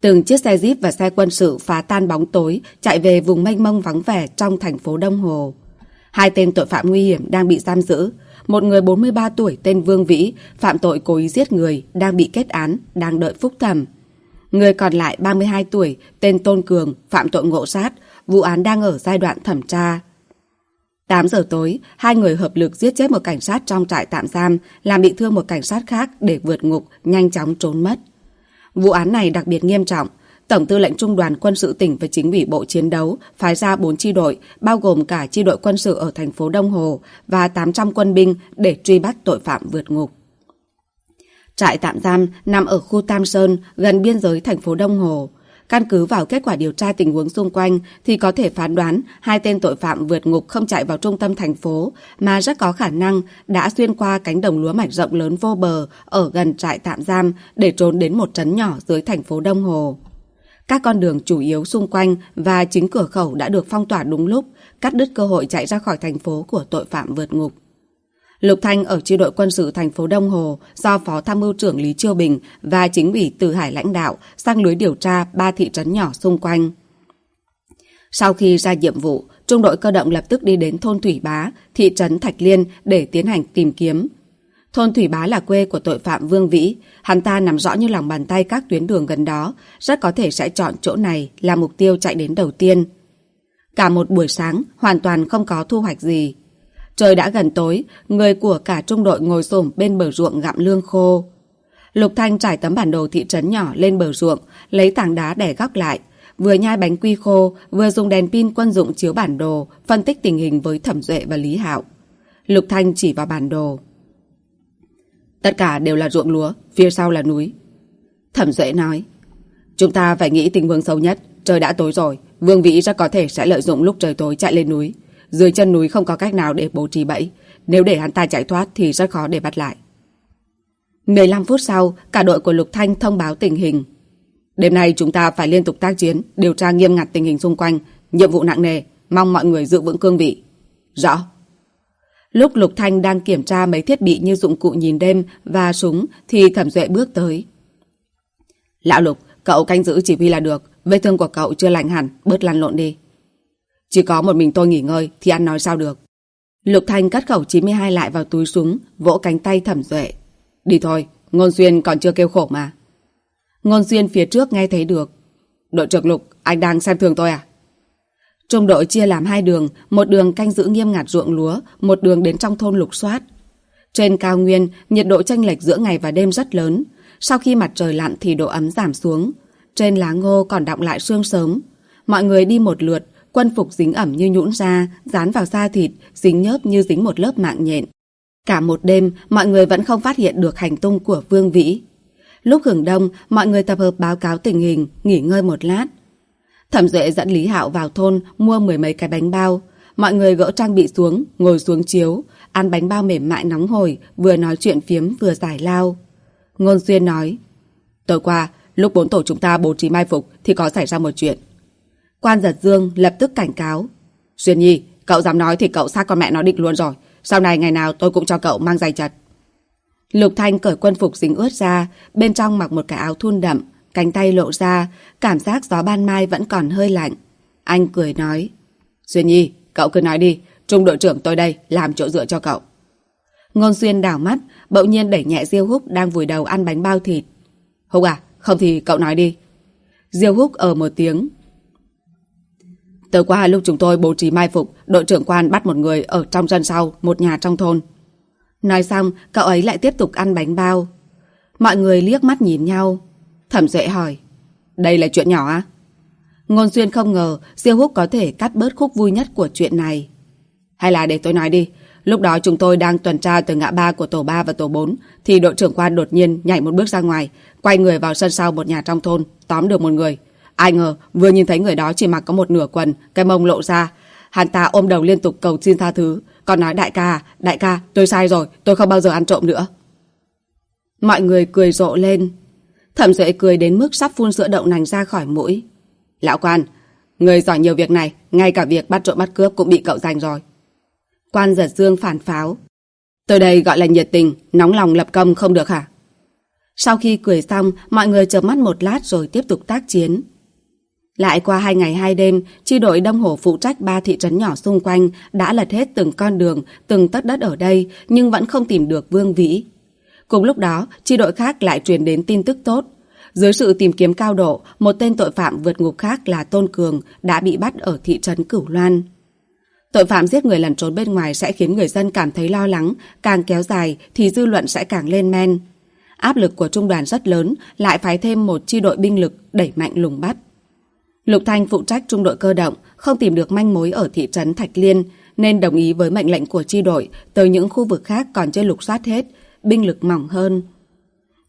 Từng chiếc xe jeep và xe quân sự phá tan bóng tối chạy về vùng mênh mông vắng vẻ trong thành phố Đông Hồ. Hai tên tội phạm nguy hiểm đang bị giam giữ. Một người 43 tuổi tên Vương Vĩ phạm tội cố ý giết người đang bị kết án, đang đợi phúc thẩm. Người còn lại 32 tuổi tên Tôn Cường phạm tội ngộ sát, vụ án đang ở giai đoạn thẩm tra. 8 giờ tối, hai người hợp lực giết chết một cảnh sát trong trại tạm giam, làm bị thương một cảnh sát khác để vượt ngục, nhanh chóng trốn mất. Vụ án này đặc biệt nghiêm trọng. Tổng tư lệnh Trung đoàn quân sự tỉnh và chính ủy bộ chiến đấu phái ra 4 chi đội, bao gồm cả chi đội quân sự ở thành phố Đông Hồ và 800 quân binh để truy bắt tội phạm vượt ngục. Trại tạm giam nằm ở khu Tam Sơn, gần biên giới thành phố Đông Hồ. Căn cứ vào kết quả điều tra tình huống xung quanh thì có thể phán đoán hai tên tội phạm vượt ngục không chạy vào trung tâm thành phố mà rất có khả năng đã xuyên qua cánh đồng lúa mạch rộng lớn vô bờ ở gần trại tạm giam để trốn đến một trấn nhỏ dưới thành phố Đông Hồ. Các con đường chủ yếu xung quanh và chính cửa khẩu đã được phong tỏa đúng lúc, cắt đứt cơ hội chạy ra khỏi thành phố của tội phạm vượt ngục. Lục Thanh ở chi đội quân sự thành phố Đông Hồ do Phó Tham mưu trưởng Lý Chiêu Bình và chính ủy Từ Hải lãnh đạo sang lưới điều tra ba thị trấn nhỏ xung quanh. Sau khi ra nhiệm vụ, trung đội cơ động lập tức đi đến thôn Thủy Bá, thị trấn Thạch Liên để tiến hành tìm kiếm. Thôn Thủy Bá là quê của tội phạm Vương Vĩ, hắn ta nằm rõ như lòng bàn tay các tuyến đường gần đó, rất có thể sẽ chọn chỗ này là mục tiêu chạy đến đầu tiên. Cả một buổi sáng, hoàn toàn không có thu hoạch gì. Trời đã gần tối, người của cả trung đội ngồi xổm bên bờ ruộng gặm lương khô. Lục Thanh trải tấm bản đồ thị trấn nhỏ lên bờ ruộng, lấy tảng đá để góc lại. Vừa nhai bánh quy khô, vừa dùng đèn pin quân dụng chiếu bản đồ, phân tích tình hình với Thẩm Duệ và Lý Hạo. Lục Thanh chỉ vào bản đồ. Tất cả đều là ruộng lúa, phía sau là núi. Thẩm Duệ nói, chúng ta phải nghĩ tình huống xấu nhất, trời đã tối rồi, Vương Vĩ rất có thể sẽ lợi dụng lúc trời tối chạy lên núi. Dưới chân núi không có cách nào để bố trí bẫy. Nếu để hắn ta chạy thoát thì rất khó để bắt lại. 15 phút sau, cả đội của Lục Thanh thông báo tình hình. Đêm nay chúng ta phải liên tục tác chiến, điều tra nghiêm ngặt tình hình xung quanh. Nhiệm vụ nặng nề, mong mọi người giữ vững cương vị. Rõ. Lúc Lục Thanh đang kiểm tra mấy thiết bị như dụng cụ nhìn đêm và súng thì Thẩm Duệ bước tới. Lão Lục, cậu canh giữ chỉ huy là được. Vết thương của cậu chưa lành hẳn, bớt lăn lộn đi. Chỉ có một mình tôi nghỉ ngơi thì ăn nói sao được. Lục Thanh cắt khẩu 92 lại vào túi súng, vỗ cánh tay thẩm duệ. Đi thôi, Ngôn Xuyên còn chưa kêu khổ mà. Ngôn Xuyên phía trước nghe thấy được. Đội trưởng Lục, anh đang xem thường tôi à? Trung đội chia làm hai đường, một đường canh giữ nghiêm ngặt ruộng lúa, một đường đến trong thôn lục soát. Trên cao nguyên, nhiệt độ chênh lệch giữa ngày và đêm rất lớn. Sau khi mặt trời lặn thì độ ấm giảm xuống. Trên lá ngô còn đọng lại sương sớm. Mọi người đi một lượt, Quân phục dính ẩm như nhũn ra, dán vào da thịt, dính nhớp như dính một lớp mạng nhện. Cả một đêm, mọi người vẫn không phát hiện được hành tung của Vương Vĩ. Lúc hưởng đông, mọi người tập hợp báo cáo tình hình, nghỉ ngơi một lát. Thẩm Duệ dẫn Lý Hạo vào thôn mua mười mấy cái bánh bao. Mọi người gỡ trang bị xuống, ngồi xuống chiếu, ăn bánh bao mềm mại nóng hổi, vừa nói chuyện phiếm vừa giải lao. Ngôn Xuyên nói, Tối qua, lúc bốn tổ chúng ta bố trí mai phục thì có xảy ra một chuyện. Quan giật dương lập tức cảnh cáo. Duyên Nhi, cậu dám nói thì cậu sát con mẹ nó định luôn rồi. Sau này ngày nào tôi cũng cho cậu mang giày chật. Lục Thanh cởi quân phục dính ướt ra, bên trong mặc một cái áo thun đậm, cánh tay lộ ra, cảm giác gió ban mai vẫn còn hơi lạnh. Anh cười nói, Duyên Nhi, cậu cứ nói đi, trung đội trưởng tôi đây, làm chỗ dựa cho cậu. Ngôn Xuyên đảo mắt, bỗng nhiên đẩy nhẹ Diêu Húc đang vùi đầu ăn bánh bao thịt. Húc à, không thì cậu nói đi. Diêu Húc ở một tiếng. Tới qua lúc chúng tôi bố trí mai phục, đội trưởng quan bắt một người ở trong sân sau, một nhà trong thôn. Nói xong, cậu ấy lại tiếp tục ăn bánh bao. Mọi người liếc mắt nhìn nhau. Thẩm Duệ hỏi, đây là chuyện nhỏ á? Ngôn Xuyên không ngờ Diêu Húc có thể cắt bớt khúc vui nhất của chuyện này. Hay là để tôi nói đi, lúc đó chúng tôi đang tuần tra từ ngã ba của tổ 3 và tổ 4 thì đội trưởng quan đột nhiên nhảy một bước ra ngoài, quay người vào sân sau một nhà trong thôn, tóm được một người. Ai ngờ vừa nhìn thấy người đó chỉ mặc có một nửa quần, cái mông lộ ra. Hắn ta ôm đầu liên tục cầu xin tha thứ, còn nói đại ca, đại ca, tôi sai rồi, tôi không bao giờ ăn trộm nữa. Mọi người cười rộ lên. Thẩm Duệ cười đến mức sắp phun sữa đậu nành ra khỏi mũi. Lão quan, người giỏi nhiều việc này, ngay cả việc bắt trộm bắt cướp cũng bị cậu giành rồi. Quan giật dương phản pháo. Tôi đây gọi là nhiệt tình, nóng lòng lập công không được hả? Sau khi cười xong, mọi người chợp mắt một lát rồi tiếp tục tác chiến. Lại qua hai ngày hai đêm, chi đội Đông Hồ phụ trách ba thị trấn nhỏ xung quanh đã lật hết từng con đường, từng tất đất ở đây, nhưng vẫn không tìm được Vương Vĩ. Cùng lúc đó, chi đội khác lại truyền đến tin tức tốt. Dưới sự tìm kiếm cao độ, một tên tội phạm vượt ngục khác là Tôn Cường đã bị bắt ở thị trấn Cửu Loan. Tội phạm giết người lẩn trốn bên ngoài sẽ khiến người dân cảm thấy lo lắng, càng kéo dài thì dư luận sẽ càng lên men. Áp lực của trung đoàn rất lớn, lại phái thêm một chi đội binh lực đẩy mạnh lùng bắt. Lục Thanh phụ trách trung đội cơ động, không tìm được manh mối ở thị trấn Thạch Liên, nên đồng ý với mệnh lệnh của chi đội tới những khu vực khác còn chưa lục soát hết, binh lực mỏng hơn.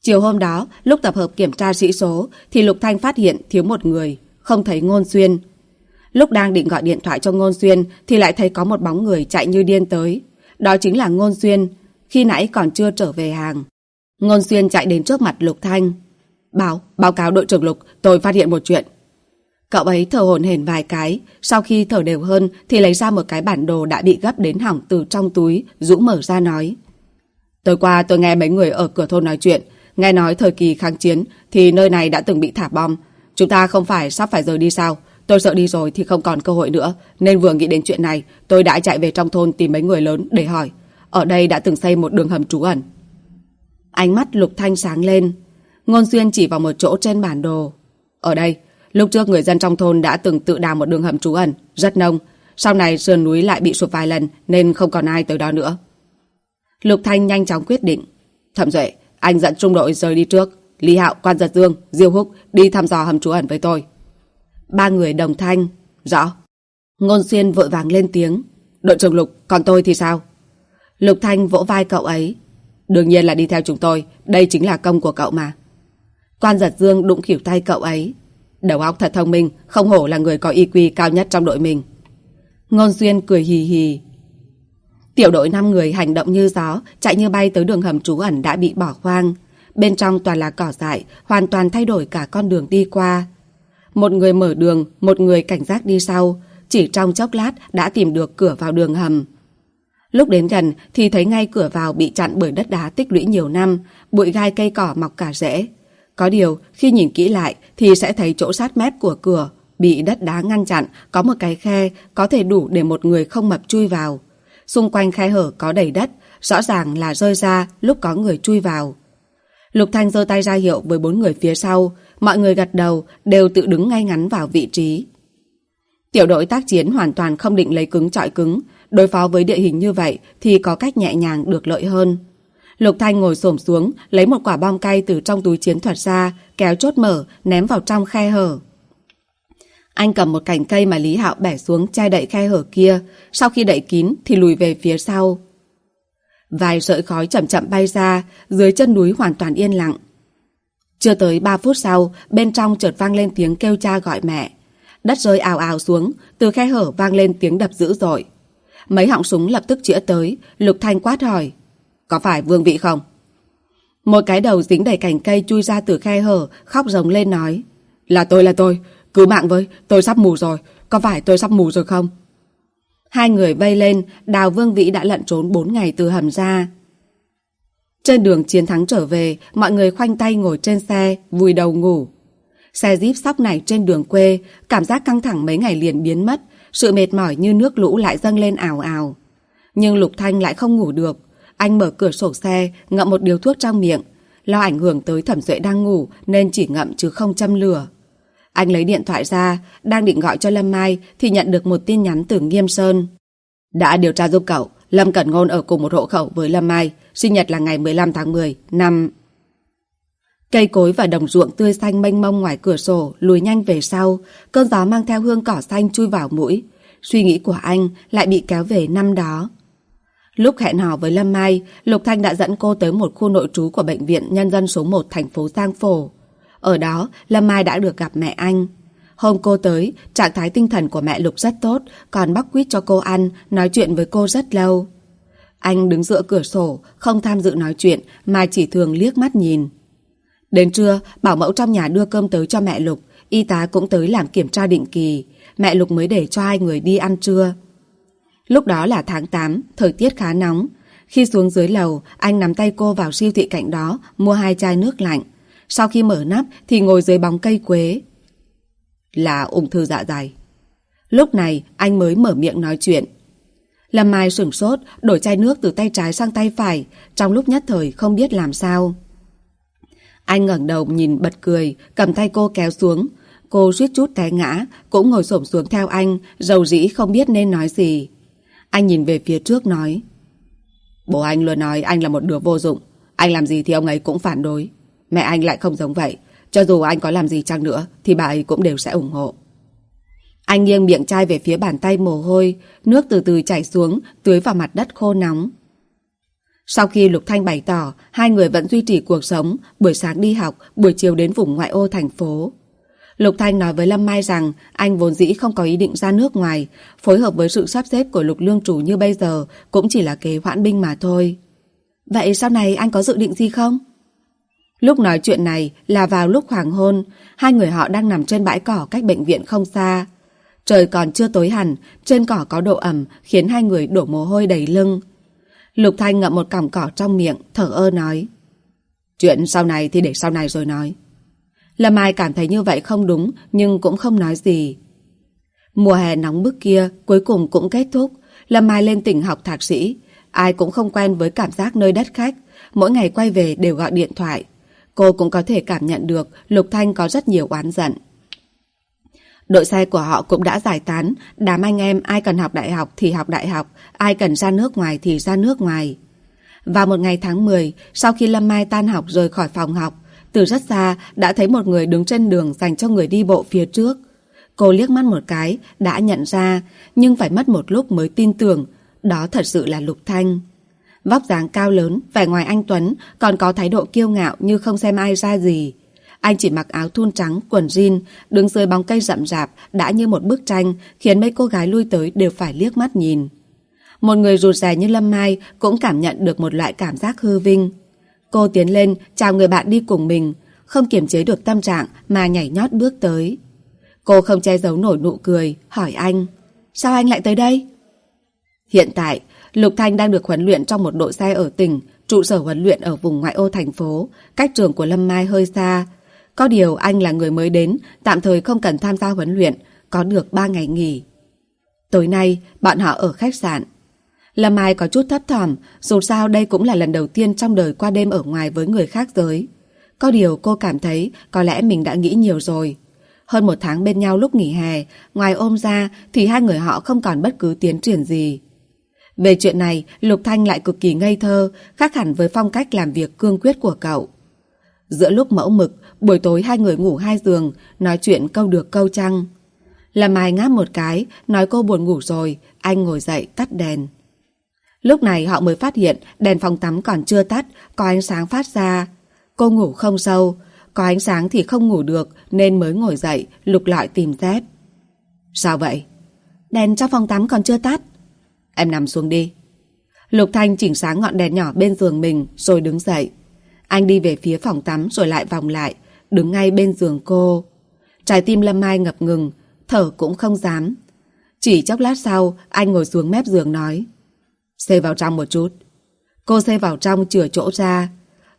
Chiều hôm đó, lúc tập hợp kiểm tra sĩ số, thì Lục Thanh phát hiện thiếu một người, không thấy Ngôn Xuyên. Lúc đang định gọi điện thoại cho Ngôn Xuyên thì lại thấy có một bóng người chạy như điên tới. Đó chính là Ngôn Xuyên, khi nãy còn chưa trở về hàng. Ngôn Xuyên chạy đến trước mặt Lục Thanh. Báo, báo cáo đội trưởng Lục, tôi phát hiện một chuyện. Cậu ấy thở hổn hển vài cái, sau khi thở đều hơn thì lấy ra một cái bản đồ đã bị gấp đến hỏng từ trong túi, rũ mở ra nói. Tối qua tôi nghe mấy người ở cửa thôn nói chuyện, nghe nói thời kỳ kháng chiến thì nơi này đã từng bị thả bom. Chúng ta không phải sắp phải rời đi sao? Tôi sợ đi rồi thì không còn cơ hội nữa, nên vừa nghĩ đến chuyện này, tôi đã chạy về trong thôn tìm mấy người lớn để hỏi. Ở đây đã từng xây một đường hầm trú ẩn. Ánh mắt Lục Thanh sáng lên. Ngôn duyên chỉ vào một chỗ trên bản đồ. Ở đây, lúc trước người dân trong thôn đã từng tự đào một đường hầm trú ẩn, rất nông. Sau này sườn núi lại bị sụp vài lần nên không còn ai tới đó nữa. Lục Thanh nhanh chóng quyết định. Thẩm Duệ, anh dẫn trung đội rời đi trước. Lý Hạo, Quan Giật Dương, Diêu Húc đi thăm dò hầm trú ẩn với tôi. Ba người đồng thanh. Rõ. Ngôn Xuyên vội vàng lên tiếng. Đội trưởng Lục, còn tôi thì sao? Lục Thanh vỗ vai cậu ấy. Đương nhiên là đi theo chúng tôi, đây chính là công của cậu mà. Quan giật dương đụng khỉu tay cậu ấy. Đầu óc thật thông minh, không hổ là người có IQ cao nhất trong đội mình. Ngôn duyên cười hì hì. Tiểu đội 5 người hành động như gió, chạy như bay tới đường hầm trú ẩn đã bị bỏ hoang. Bên trong toàn là cỏ dại, hoàn toàn thay đổi cả con đường đi qua. Một người mở đường, một người cảnh giác đi sau. Chỉ trong chốc lát đã tìm được cửa vào đường hầm. Lúc đến gần thì thấy ngay cửa vào bị chặn bởi đất đá tích lũy nhiều năm, bụi gai cây cỏ mọc cả rễ. Có điều, khi nhìn kỹ lại thì sẽ thấy chỗ sát mép của cửa bị đất đá ngăn chặn, có một cái khe có thể đủ để một người không mập chui vào. Xung quanh khe hở có đầy đất, rõ ràng là rơi ra lúc có người chui vào. Lục Thanh giơ tay ra hiệu với bốn người phía sau, mọi người gật đầu đều tự đứng ngay ngắn vào vị trí. Tiểu đội tác chiến hoàn toàn không định lấy cứng trọi cứng, đối phó với địa hình như vậy thì có cách nhẹ nhàng được lợi hơn. Lục Thanh ngồi xổm xuống, lấy một quả bom cay từ trong túi chiến thuật ra, kéo chốt mở, ném vào trong khe hở. Anh cầm một cành cây mà Lý Hạo bẻ xuống che đậy khe hở kia, sau khi đậy kín thì lùi về phía sau. Vài sợi khói chậm chậm bay ra, dưới chân núi hoàn toàn yên lặng. Chưa tới 3 phút sau, bên trong chợt vang lên tiếng kêu cha gọi mẹ. Đất rơi ào ào xuống, từ khe hở vang lên tiếng đập dữ dội. Mấy họng súng lập tức chĩa tới, Lục Thanh quát hỏi. Có phải Vương Vị không? Một cái đầu dính đầy cành cây chui ra từ khe hở, khóc rống lên nói. Là tôi là tôi, cứu mạng với, tôi sắp mù rồi, có phải tôi sắp mù rồi không? Hai người vây lên, đào Vương Vĩ đã lận trốn bốn ngày từ hầm ra. Trên đường chiến thắng trở về, mọi người khoanh tay ngồi trên xe, vùi đầu ngủ. Xe jeep sóc này trên đường quê, cảm giác căng thẳng mấy ngày liền biến mất, sự mệt mỏi như nước lũ lại dâng lên ảo ảo. Nhưng Lục Thanh lại không ngủ được. Anh mở cửa sổ xe, ngậm một điều thuốc trong miệng. Lo ảnh hưởng tới thẩm duệ đang ngủ nên chỉ ngậm chứ không châm lửa. Anh lấy điện thoại ra, đang định gọi cho Lâm Mai thì nhận được một tin nhắn từ Nghiêm Sơn. Đã điều tra giúp cậu, Lâm Cẩn Ngôn ở cùng một hộ khẩu với Lâm Mai, sinh nhật là ngày 15 tháng 10, năm... Cây cối và đồng ruộng tươi xanh mênh mông ngoài cửa sổ lùi nhanh về sau, cơn gió mang theo hương cỏ xanh chui vào mũi. Suy nghĩ của anh lại bị kéo về năm đó. Lúc hẹn hò với Lâm Mai, Lục Thanh đã dẫn cô tới một khu nội trú của Bệnh viện Nhân dân số 1 thành phố Giang Phổ. Ở đó, Lâm Mai đã được gặp mẹ anh. Hôm cô tới, trạng thái tinh thần của mẹ Lục rất tốt, còn bắc quýt cho cô ăn, nói chuyện với cô rất lâu. Anh đứng dựa cửa sổ, không tham dự nói chuyện, mà chỉ thường liếc mắt nhìn. Đến trưa, bảo mẫu trong nhà đưa cơm tới cho mẹ Lục, y tá cũng tới làm kiểm tra định kỳ. Mẹ Lục mới để cho hai người đi ăn trưa. Lúc đó là tháng 8, thời tiết khá nóng. Khi xuống dưới lầu, anh nắm tay cô vào siêu thị cạnh đó, mua hai chai nước lạnh. Sau khi mở nắp thì ngồi dưới bóng cây quế. Là ung thư dạ dày. Lúc này anh mới mở miệng nói chuyện. Lâm Mai sửng sốt, đổi chai nước từ tay trái sang tay phải, trong lúc nhất thời không biết làm sao. Anh ngẩng đầu nhìn bật cười, cầm tay cô kéo xuống. Cô suýt chút té ngã, cũng ngồi xổm xuống theo anh, dầu dĩ không biết nên nói gì. Anh nhìn về phía trước nói. Bố anh luôn nói anh là một đứa vô dụng. Anh làm gì thì ông ấy cũng phản đối. Mẹ anh lại không giống vậy. Cho dù anh có làm gì chăng nữa, thì bà ấy cũng đều sẽ ủng hộ. Anh nghiêng miệng chai về phía bàn tay mồ hôi, nước từ từ chảy xuống, tưới vào mặt đất khô nóng. Sau khi Lục Thanh bày tỏ, hai người vẫn duy trì cuộc sống, buổi sáng đi học, buổi chiều đến vùng ngoại ô thành phố. Lục Thanh nói với Lâm Mai rằng anh vốn dĩ không có ý định ra nước ngoài, phối hợp với sự sắp xếp của Lục Lương Chủ như bây giờ cũng chỉ là kế hoãn binh mà thôi. Vậy sau này anh có dự định gì không? Lúc nói chuyện này là vào lúc hoàng hôn, hai người họ đang nằm trên bãi cỏ cách bệnh viện không xa. Trời còn chưa tối hẳn, trên cỏ có độ ẩm khiến hai người đổ mồ hôi đầy lưng. Lục Thanh ngậm một cọng cỏ trong miệng, thở ơ nói. Chuyện sau này thì để sau này rồi nói. Lâm Mai cảm thấy như vậy không đúng, nhưng cũng không nói gì. Mùa hè nóng bức kia cuối cùng cũng kết thúc. Lâm Mai lên tỉnh học thạc sĩ. Ai cũng không quen với cảm giác nơi đất khách. Mỗi ngày quay về đều gọi điện thoại. Cô cũng có thể cảm nhận được Lục Thanh có rất nhiều oán giận. Đội xe của họ cũng đã giải tán, đám anh em ai cần học đại học thì học đại học, ai cần ra nước ngoài thì ra nước ngoài. Vào một ngày tháng 10, sau khi Lâm Mai tan học rời khỏi phòng học, từ rất xa đã thấy một người đứng trên đường dành cho người đi bộ phía trước. Cô liếc mắt một cái, đã nhận ra, nhưng phải mất một lúc mới tin tưởng, đó thật sự là Lục Thanh. Vóc dáng cao lớn, vẻ ngoài anh Tuấn, còn có thái độ kiêu ngạo như không xem ai ra gì. Anh chỉ mặc áo thun trắng, quần jean, đứng dưới bóng cây rậm rạp, đã như một bức tranh, khiến mấy cô gái lui tới đều phải liếc mắt nhìn. Một người rụt rè như Lâm Mai cũng cảm nhận được một loại cảm giác hư vinh. Cô tiến lên, chào người bạn đi cùng mình, không kiềm chế được tâm trạng mà nhảy nhót bước tới. Cô không che giấu nổi nụ cười, hỏi anh, sao anh lại tới đây? Hiện tại, Lục Thanh đang được huấn luyện trong một đội xe ở tỉnh, trụ sở huấn luyện ở vùng ngoại ô thành phố, cách trường của Lâm Mai hơi xa. Có điều anh là người mới đến, tạm thời không cần tham gia huấn luyện, có được 3 ngày nghỉ. Tối nay, bọn họ ở khách sạn. Lâm Mai có chút thấp thỏm, dù sao đây cũng là lần đầu tiên trong đời qua đêm ở ngoài với người khác giới. Có điều cô cảm thấy có lẽ mình đã nghĩ nhiều rồi. Hơn một tháng bên nhau lúc nghỉ hè, ngoài ôm ra thì hai người họ không còn bất cứ tiến triển gì. Về chuyện này, Lục Thanh lại cực kỳ ngây thơ, khác hẳn với phong cách làm việc cương quyết của cậu. Giữa lúc mẫu mực, buổi tối hai người ngủ hai giường, nói chuyện câu được câu trăng. Lâm Mai ngáp một cái, nói cô buồn ngủ rồi, anh ngồi dậy tắt đèn. Lúc này họ mới phát hiện đèn phòng tắm còn chưa tắt, có ánh sáng phát ra. Cô ngủ không sâu, có ánh sáng thì không ngủ được nên mới ngồi dậy, lục lọi tìm dép. Sao vậy? Đèn trong phòng tắm còn chưa tắt. Em nằm xuống đi. Lục Thanh chỉnh sáng ngọn đèn nhỏ bên giường mình rồi đứng dậy. Anh đi về phía phòng tắm rồi lại vòng lại, đứng ngay bên giường cô. Trái tim Lâm Mai ngập ngừng, thở cũng không dám. Chỉ chốc lát sau, anh ngồi xuống mép giường nói. Xê vào trong một chút. Cô xê vào trong chừa chỗ ra.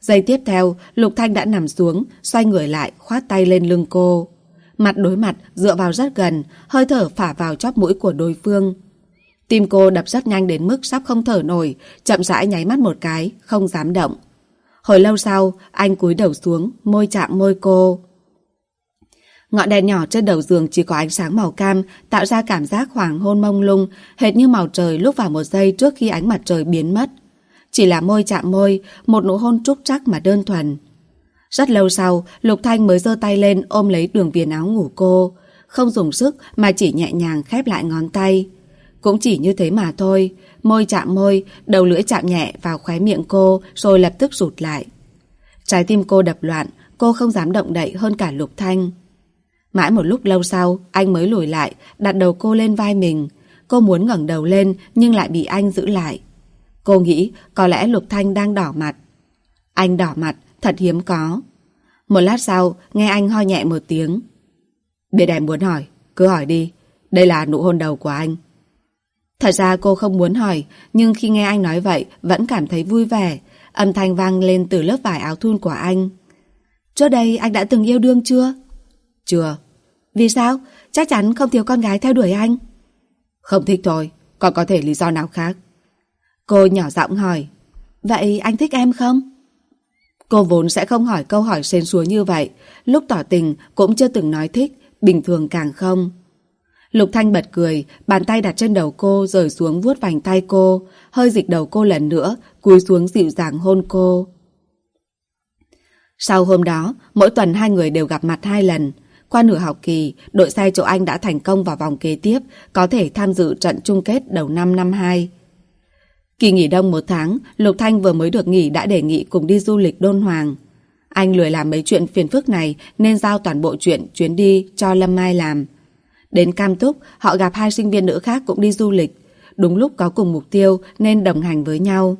Giây tiếp theo, Lục Thanh đã nằm xuống, xoay người lại, khoát tay lên lưng cô. Mặt đối mặt, dựa vào rất gần, hơi thở phả vào chóp mũi của đối phương. Tim cô đập rất nhanh đến mức sắp không thở nổi, chậm rãi nháy mắt một cái, không dám động. Hồi lâu sau, anh cúi đầu xuống, môi chạm môi cô. Ngọn đèn nhỏ trên đầu giường chỉ có ánh sáng màu cam, tạo ra cảm giác hoàng hôn mông lung, hệt như màu trời lúc vào một giây trước khi ánh mặt trời biến mất. Chỉ là môi chạm môi, một nụ hôn trúc chắc mà đơn thuần. Rất lâu sau, Lục Thanh mới giơ tay lên ôm lấy đường viền áo ngủ cô. Không dùng sức mà chỉ nhẹ nhàng khép lại ngón tay. Cũng chỉ như thế mà thôi. Môi chạm môi, đầu lưỡi chạm nhẹ vào khóe miệng cô rồi lập tức rụt lại. Trái tim cô đập loạn, cô không dám động đậy hơn cả Lục Thanh. Mãi một lúc lâu sau, anh mới lùi lại, đặt đầu cô lên vai mình. Cô muốn ngẩng đầu lên nhưng lại bị anh giữ lại. Cô nghĩ có lẽ Lục Thanh đang đỏ mặt. Anh đỏ mặt, thật hiếm có. Một lát sau, nghe anh ho nhẹ một tiếng. Biết em muốn hỏi, cứ hỏi đi. Đây là nụ hôn đầu của anh. Thật ra cô không muốn hỏi, nhưng khi nghe anh nói vậy, vẫn cảm thấy vui vẻ. Âm thanh vang lên từ lớp vải áo thun của anh. Trước đây anh đã từng yêu đương chưa? Chưa. Vì sao? Chắc chắn không thiếu con gái theo đuổi anh. Không thích thôi, còn có thể lý do nào khác. Cô nhỏ giọng hỏi. Vậy anh thích em không? Cô vốn sẽ không hỏi câu hỏi xên xúa như vậy. Lúc tỏ tình cũng chưa từng nói thích, bình thường càng không. Lục Thanh bật cười, bàn tay đặt trên đầu cô rời xuống vuốt vành tay cô, hơi dịch đầu cô lần nữa, cúi xuống dịu dàng hôn cô. Sau hôm đó, mỗi tuần hai người đều gặp mặt hai lần. Qua nửa học kỳ, đội xe chỗ Anh đã thành công vào vòng kế tiếp, có thể tham dự trận chung kết đầu năm năm 2. Kỳ nghỉ đông một tháng, Lục Thanh vừa mới được nghỉ đã đề nghị cùng đi du lịch Đôn Hoàng. Anh lười làm mấy chuyện phiền phức này nên giao toàn bộ chuyện chuyến đi cho Lâm Mai làm. Đến Cam Túc, họ gặp hai sinh viên nữ khác cũng đi du lịch. Đúng lúc có cùng mục tiêu nên đồng hành với nhau.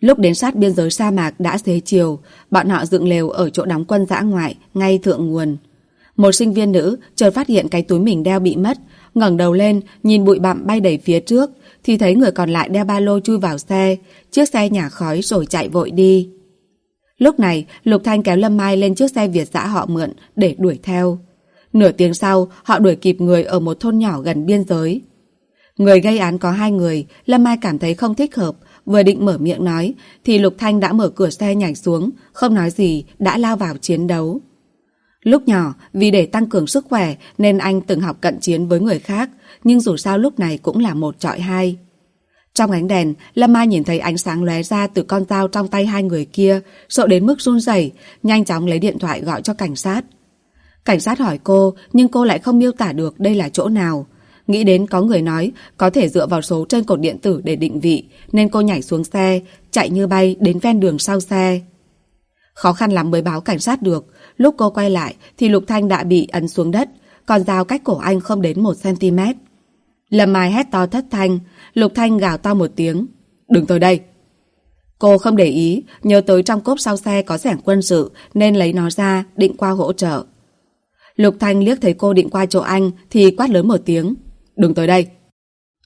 Lúc đến sát biên giới sa mạc đã xế chiều, bọn họ dựng lều ở chỗ đóng quân dã ngoại, ngay thượng nguồn. Một sinh viên nữ chợt phát hiện cái túi mình đeo bị mất, ngẩng đầu lên, nhìn bụi bặm bay đầy phía trước, thì thấy người còn lại đeo ba lô chui vào xe, chiếc xe nhả khói rồi chạy vội đi. Lúc này, Lục Thanh kéo Lâm Mai lên chiếc xe Việt dã họ mượn để đuổi theo. Nửa tiếng sau, họ đuổi kịp người ở một thôn nhỏ gần biên giới. Người gây án có hai người, Lâm Mai cảm thấy không thích hợp, vừa định mở miệng nói, thì Lục Thanh đã mở cửa xe nhảy xuống, không nói gì, đã lao vào chiến đấu. Lúc nhỏ, vì để tăng cường sức khỏe nên anh từng học cận chiến với người khác, nhưng dù sao lúc này cũng là một trọi hai. Trong ánh đèn, Lâm Mai nhìn thấy ánh sáng lóe ra từ con dao trong tay hai người kia, sợ đến mức run rẩy, nhanh chóng lấy điện thoại gọi cho cảnh sát. Cảnh sát hỏi cô, nhưng cô lại không miêu tả được đây là chỗ nào. Nghĩ đến có người nói có thể dựa vào số trên cột điện tử để định vị, nên cô nhảy xuống xe, chạy như bay đến ven đường sau xe. Khó khăn lắm mới báo cảnh sát được, lúc cô quay lại thì Lục Thanh đã bị ấn xuống đất, còn dao cách cổ anh không đến 1cm. Lâm Mai hét to thất thanh, Lục Thanh gào to một tiếng. Đừng tới đây! Cô không để ý, nhớ tới trong cốp sau xe có sẻng quân sự nên lấy nó ra, định qua hỗ trợ. Lục Thanh liếc thấy cô định qua chỗ anh thì quát lớn một tiếng. Đừng tới đây!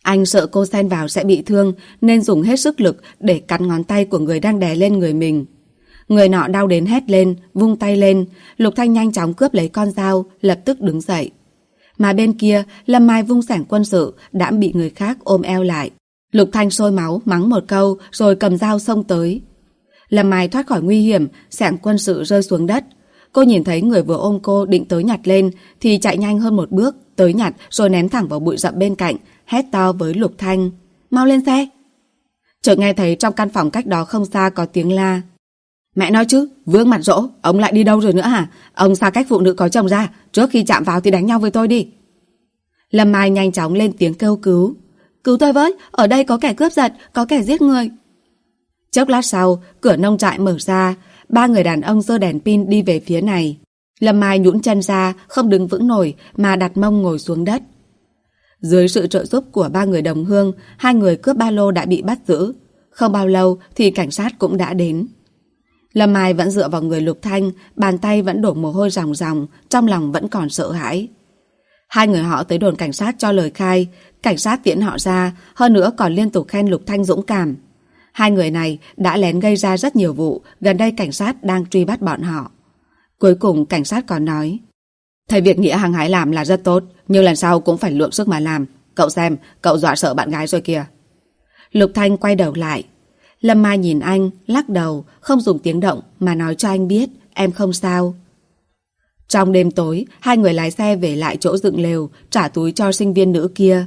Anh sợ cô xen vào sẽ bị thương nên dùng hết sức lực để cắn ngón tay của người đang đè lên người mình. Người nọ đau đến hét lên, vung tay lên, Lục Thanh nhanh chóng cướp lấy con dao, lập tức đứng dậy. Mà bên kia, Lâm Mai vung sẻng quân sự đã bị người khác ôm eo lại. Lục Thanh sôi máu, mắng một câu, rồi cầm dao xông tới. Lâm Mai thoát khỏi nguy hiểm, sẻng quân sự rơi xuống đất. Cô nhìn thấy người vừa ôm cô định tới nhặt lên, thì chạy nhanh hơn một bước, tới nhặt rồi ném thẳng vào bụi rậm bên cạnh, hét to với Lục Thanh. Mau lên xe! Chợt nghe thấy trong căn phòng cách đó không xa có tiếng la. Mẹ nói chứ, vương mặt rỗ, ông lại đi đâu rồi nữa hả? Ông xa cách phụ nữ có chồng ra, trước khi chạm vào thì đánh nhau với tôi đi. Lâm Mai nhanh chóng lên tiếng kêu cứu. Cứu tôi với, ở đây có kẻ cướp giật, có kẻ giết người. Chốc lát sau, cửa nông trại mở ra, ba người đàn ông giơ đèn pin đi về phía này. Lâm Mai nhũn chân ra, không đứng vững nổi mà đặt mông ngồi xuống đất. Dưới sự trợ giúp của ba người đồng hương, hai người cướp ba lô đã bị bắt giữ. Không bao lâu thì cảnh sát cũng đã đến. Lâm Mai vẫn dựa vào người Lục Thanh, bàn tay vẫn đổ mồ hôi ròng ròng, trong lòng vẫn còn sợ hãi. Hai người họ tới đồn cảnh sát cho lời khai, cảnh sát tiễn họ ra, hơn nữa còn liên tục khen Lục Thanh dũng cảm. Hai người này đã lén gây ra rất nhiều vụ, gần đây cảnh sát đang truy bắt bọn họ. Cuối cùng cảnh sát còn nói Thầy việc Nghĩa hàng hái làm là rất tốt, nhưng lần sau cũng phải lượng sức mà làm. Cậu xem, cậu dọa sợ bạn gái rồi kìa. Lục Thanh quay đầu lại. Lâm Mai nhìn anh, lắc đầu, không dùng tiếng động mà nói cho anh biết em không sao. Trong đêm tối, hai người lái xe về lại chỗ dựng lều, trả túi cho sinh viên nữ kia.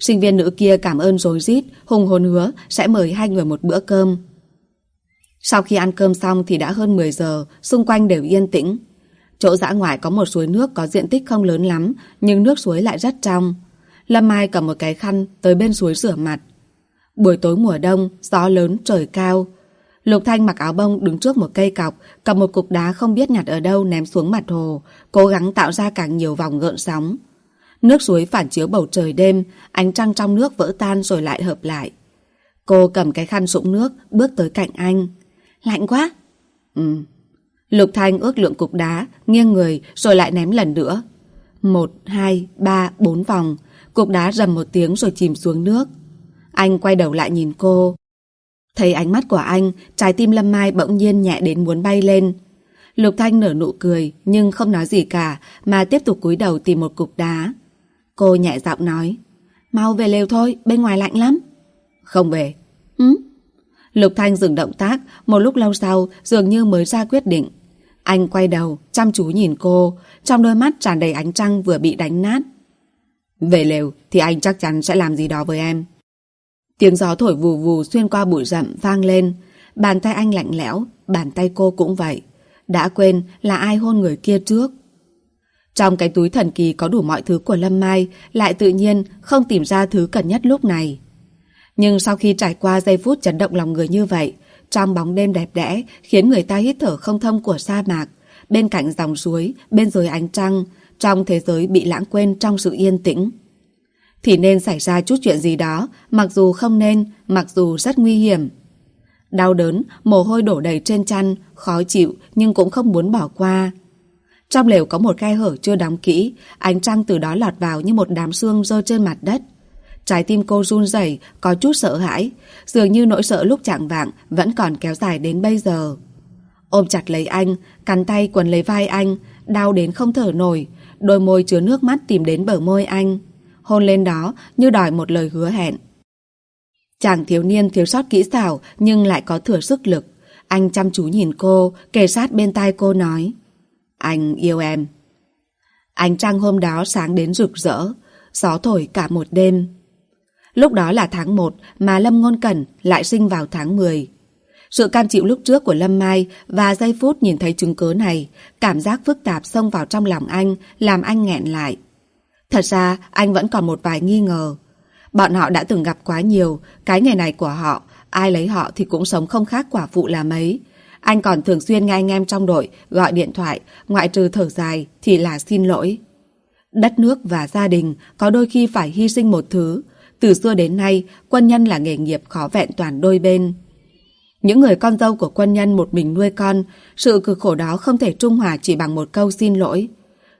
Sinh viên nữ kia cảm ơn rối rít, hùng hồn hứa sẽ mời hai người một bữa cơm. Sau khi ăn cơm xong thì đã hơn 10 giờ, xung quanh đều yên tĩnh. Chỗ dã ngoại có một suối nước có diện tích không lớn lắm, nhưng nước suối lại rất trong. Lâm Mai cầm một cái khăn tới bên suối rửa mặt. Buổi tối mùa đông, gió lớn, trời cao. Lục Thanh mặc áo bông đứng trước một cây cọc, cầm một cục đá không biết nhặt ở đâu ném xuống mặt hồ, cố gắng tạo ra càng nhiều vòng gợn sóng. Nước suối phản chiếu bầu trời đêm, ánh trăng trong nước vỡ tan rồi lại hợp lại. Cô cầm cái khăn sũng nước, bước tới cạnh anh. Lạnh quá. Ừ. Lục Thanh ước lượng cục đá, nghiêng người rồi lại ném lần nữa. Một, hai, ba, bốn vòng. Cục đá rầm một tiếng rồi chìm xuống nước. Anh quay đầu lại nhìn cô. Thấy ánh mắt của anh, trái tim Lâm Mai bỗng nhiên nhẹ đến muốn bay lên. Lục Thanh nở nụ cười, nhưng không nói gì cả, mà tiếp tục cúi đầu tìm một cục đá. Cô nhẹ giọng nói, mau về lều thôi, bên ngoài lạnh lắm. Không về. Ừ? Lục Thanh dừng động tác, một lúc lâu sau dường như mới ra quyết định. Anh quay đầu, chăm chú nhìn cô, trong đôi mắt tràn đầy ánh trăng vừa bị đánh nát. Về lều thì anh chắc chắn sẽ làm gì đó với em. Tiếng gió thổi vù vù xuyên qua bụi rậm vang lên. Bàn tay anh lạnh lẽo, bàn tay cô cũng vậy. Đã quên là ai hôn người kia trước. Trong cái túi thần kỳ có đủ mọi thứ của Lâm Mai, lại tự nhiên không tìm ra thứ cần nhất lúc này. Nhưng sau khi trải qua giây phút chấn động lòng người như vậy, trong bóng đêm đẹp đẽ khiến người ta hít thở không thông của sa mạc, bên cạnh dòng suối, bên dưới ánh trăng, trong thế giới bị lãng quên trong sự yên tĩnh. Thì nên xảy ra chút chuyện gì đó, mặc dù không nên, mặc dù rất nguy hiểm. Đau đớn, mồ hôi đổ đầy trên chăn, khó chịu nhưng cũng không muốn bỏ qua. Trong lều có một khe hở chưa đóng kỹ, ánh trăng từ đó lọt vào như một đám xương rơi trên mặt đất. Trái tim cô run rẩy, có chút sợ hãi, dường như nỗi sợ lúc chạng vạng vẫn còn kéo dài đến bây giờ. Ôm chặt lấy anh, cắn tay quần lấy vai anh, đau đến không thở nổi, đôi môi chứa nước mắt tìm đến bờ môi anh. Hôn lên đó như đòi một lời hứa hẹn. Chàng thiếu niên thiếu sót kỹ xảo nhưng lại có thừa sức lực. Anh chăm chú nhìn cô, kề sát bên tai cô nói. Anh yêu em. Ánh trăng hôm đó sáng đến rực rỡ, gió thổi cả một đêm. Lúc đó là tháng 1 mà Lâm Ngôn Cẩn lại sinh vào tháng 10. Sự cam chịu lúc trước của Lâm Mai và giây phút nhìn thấy chứng cớ này, cảm giác phức tạp xông vào trong lòng anh, làm anh nghẹn lại. Thật ra, anh vẫn còn một vài nghi ngờ. Bọn họ đã từng gặp quá nhiều, cái nghề này của họ, ai lấy họ thì cũng sống không khác quả phụ là mấy. Anh còn thường xuyên nghe anh em trong đội gọi điện thoại, ngoại trừ thở dài thì là xin lỗi. Đất nước và gia đình có đôi khi phải hy sinh một thứ. Từ xưa đến nay, quân nhân là nghề nghiệp khó vẹn toàn đôi bên. Những người con dâu của quân nhân một mình nuôi con, sự cực khổ đó không thể trung hòa chỉ bằng một câu xin lỗi.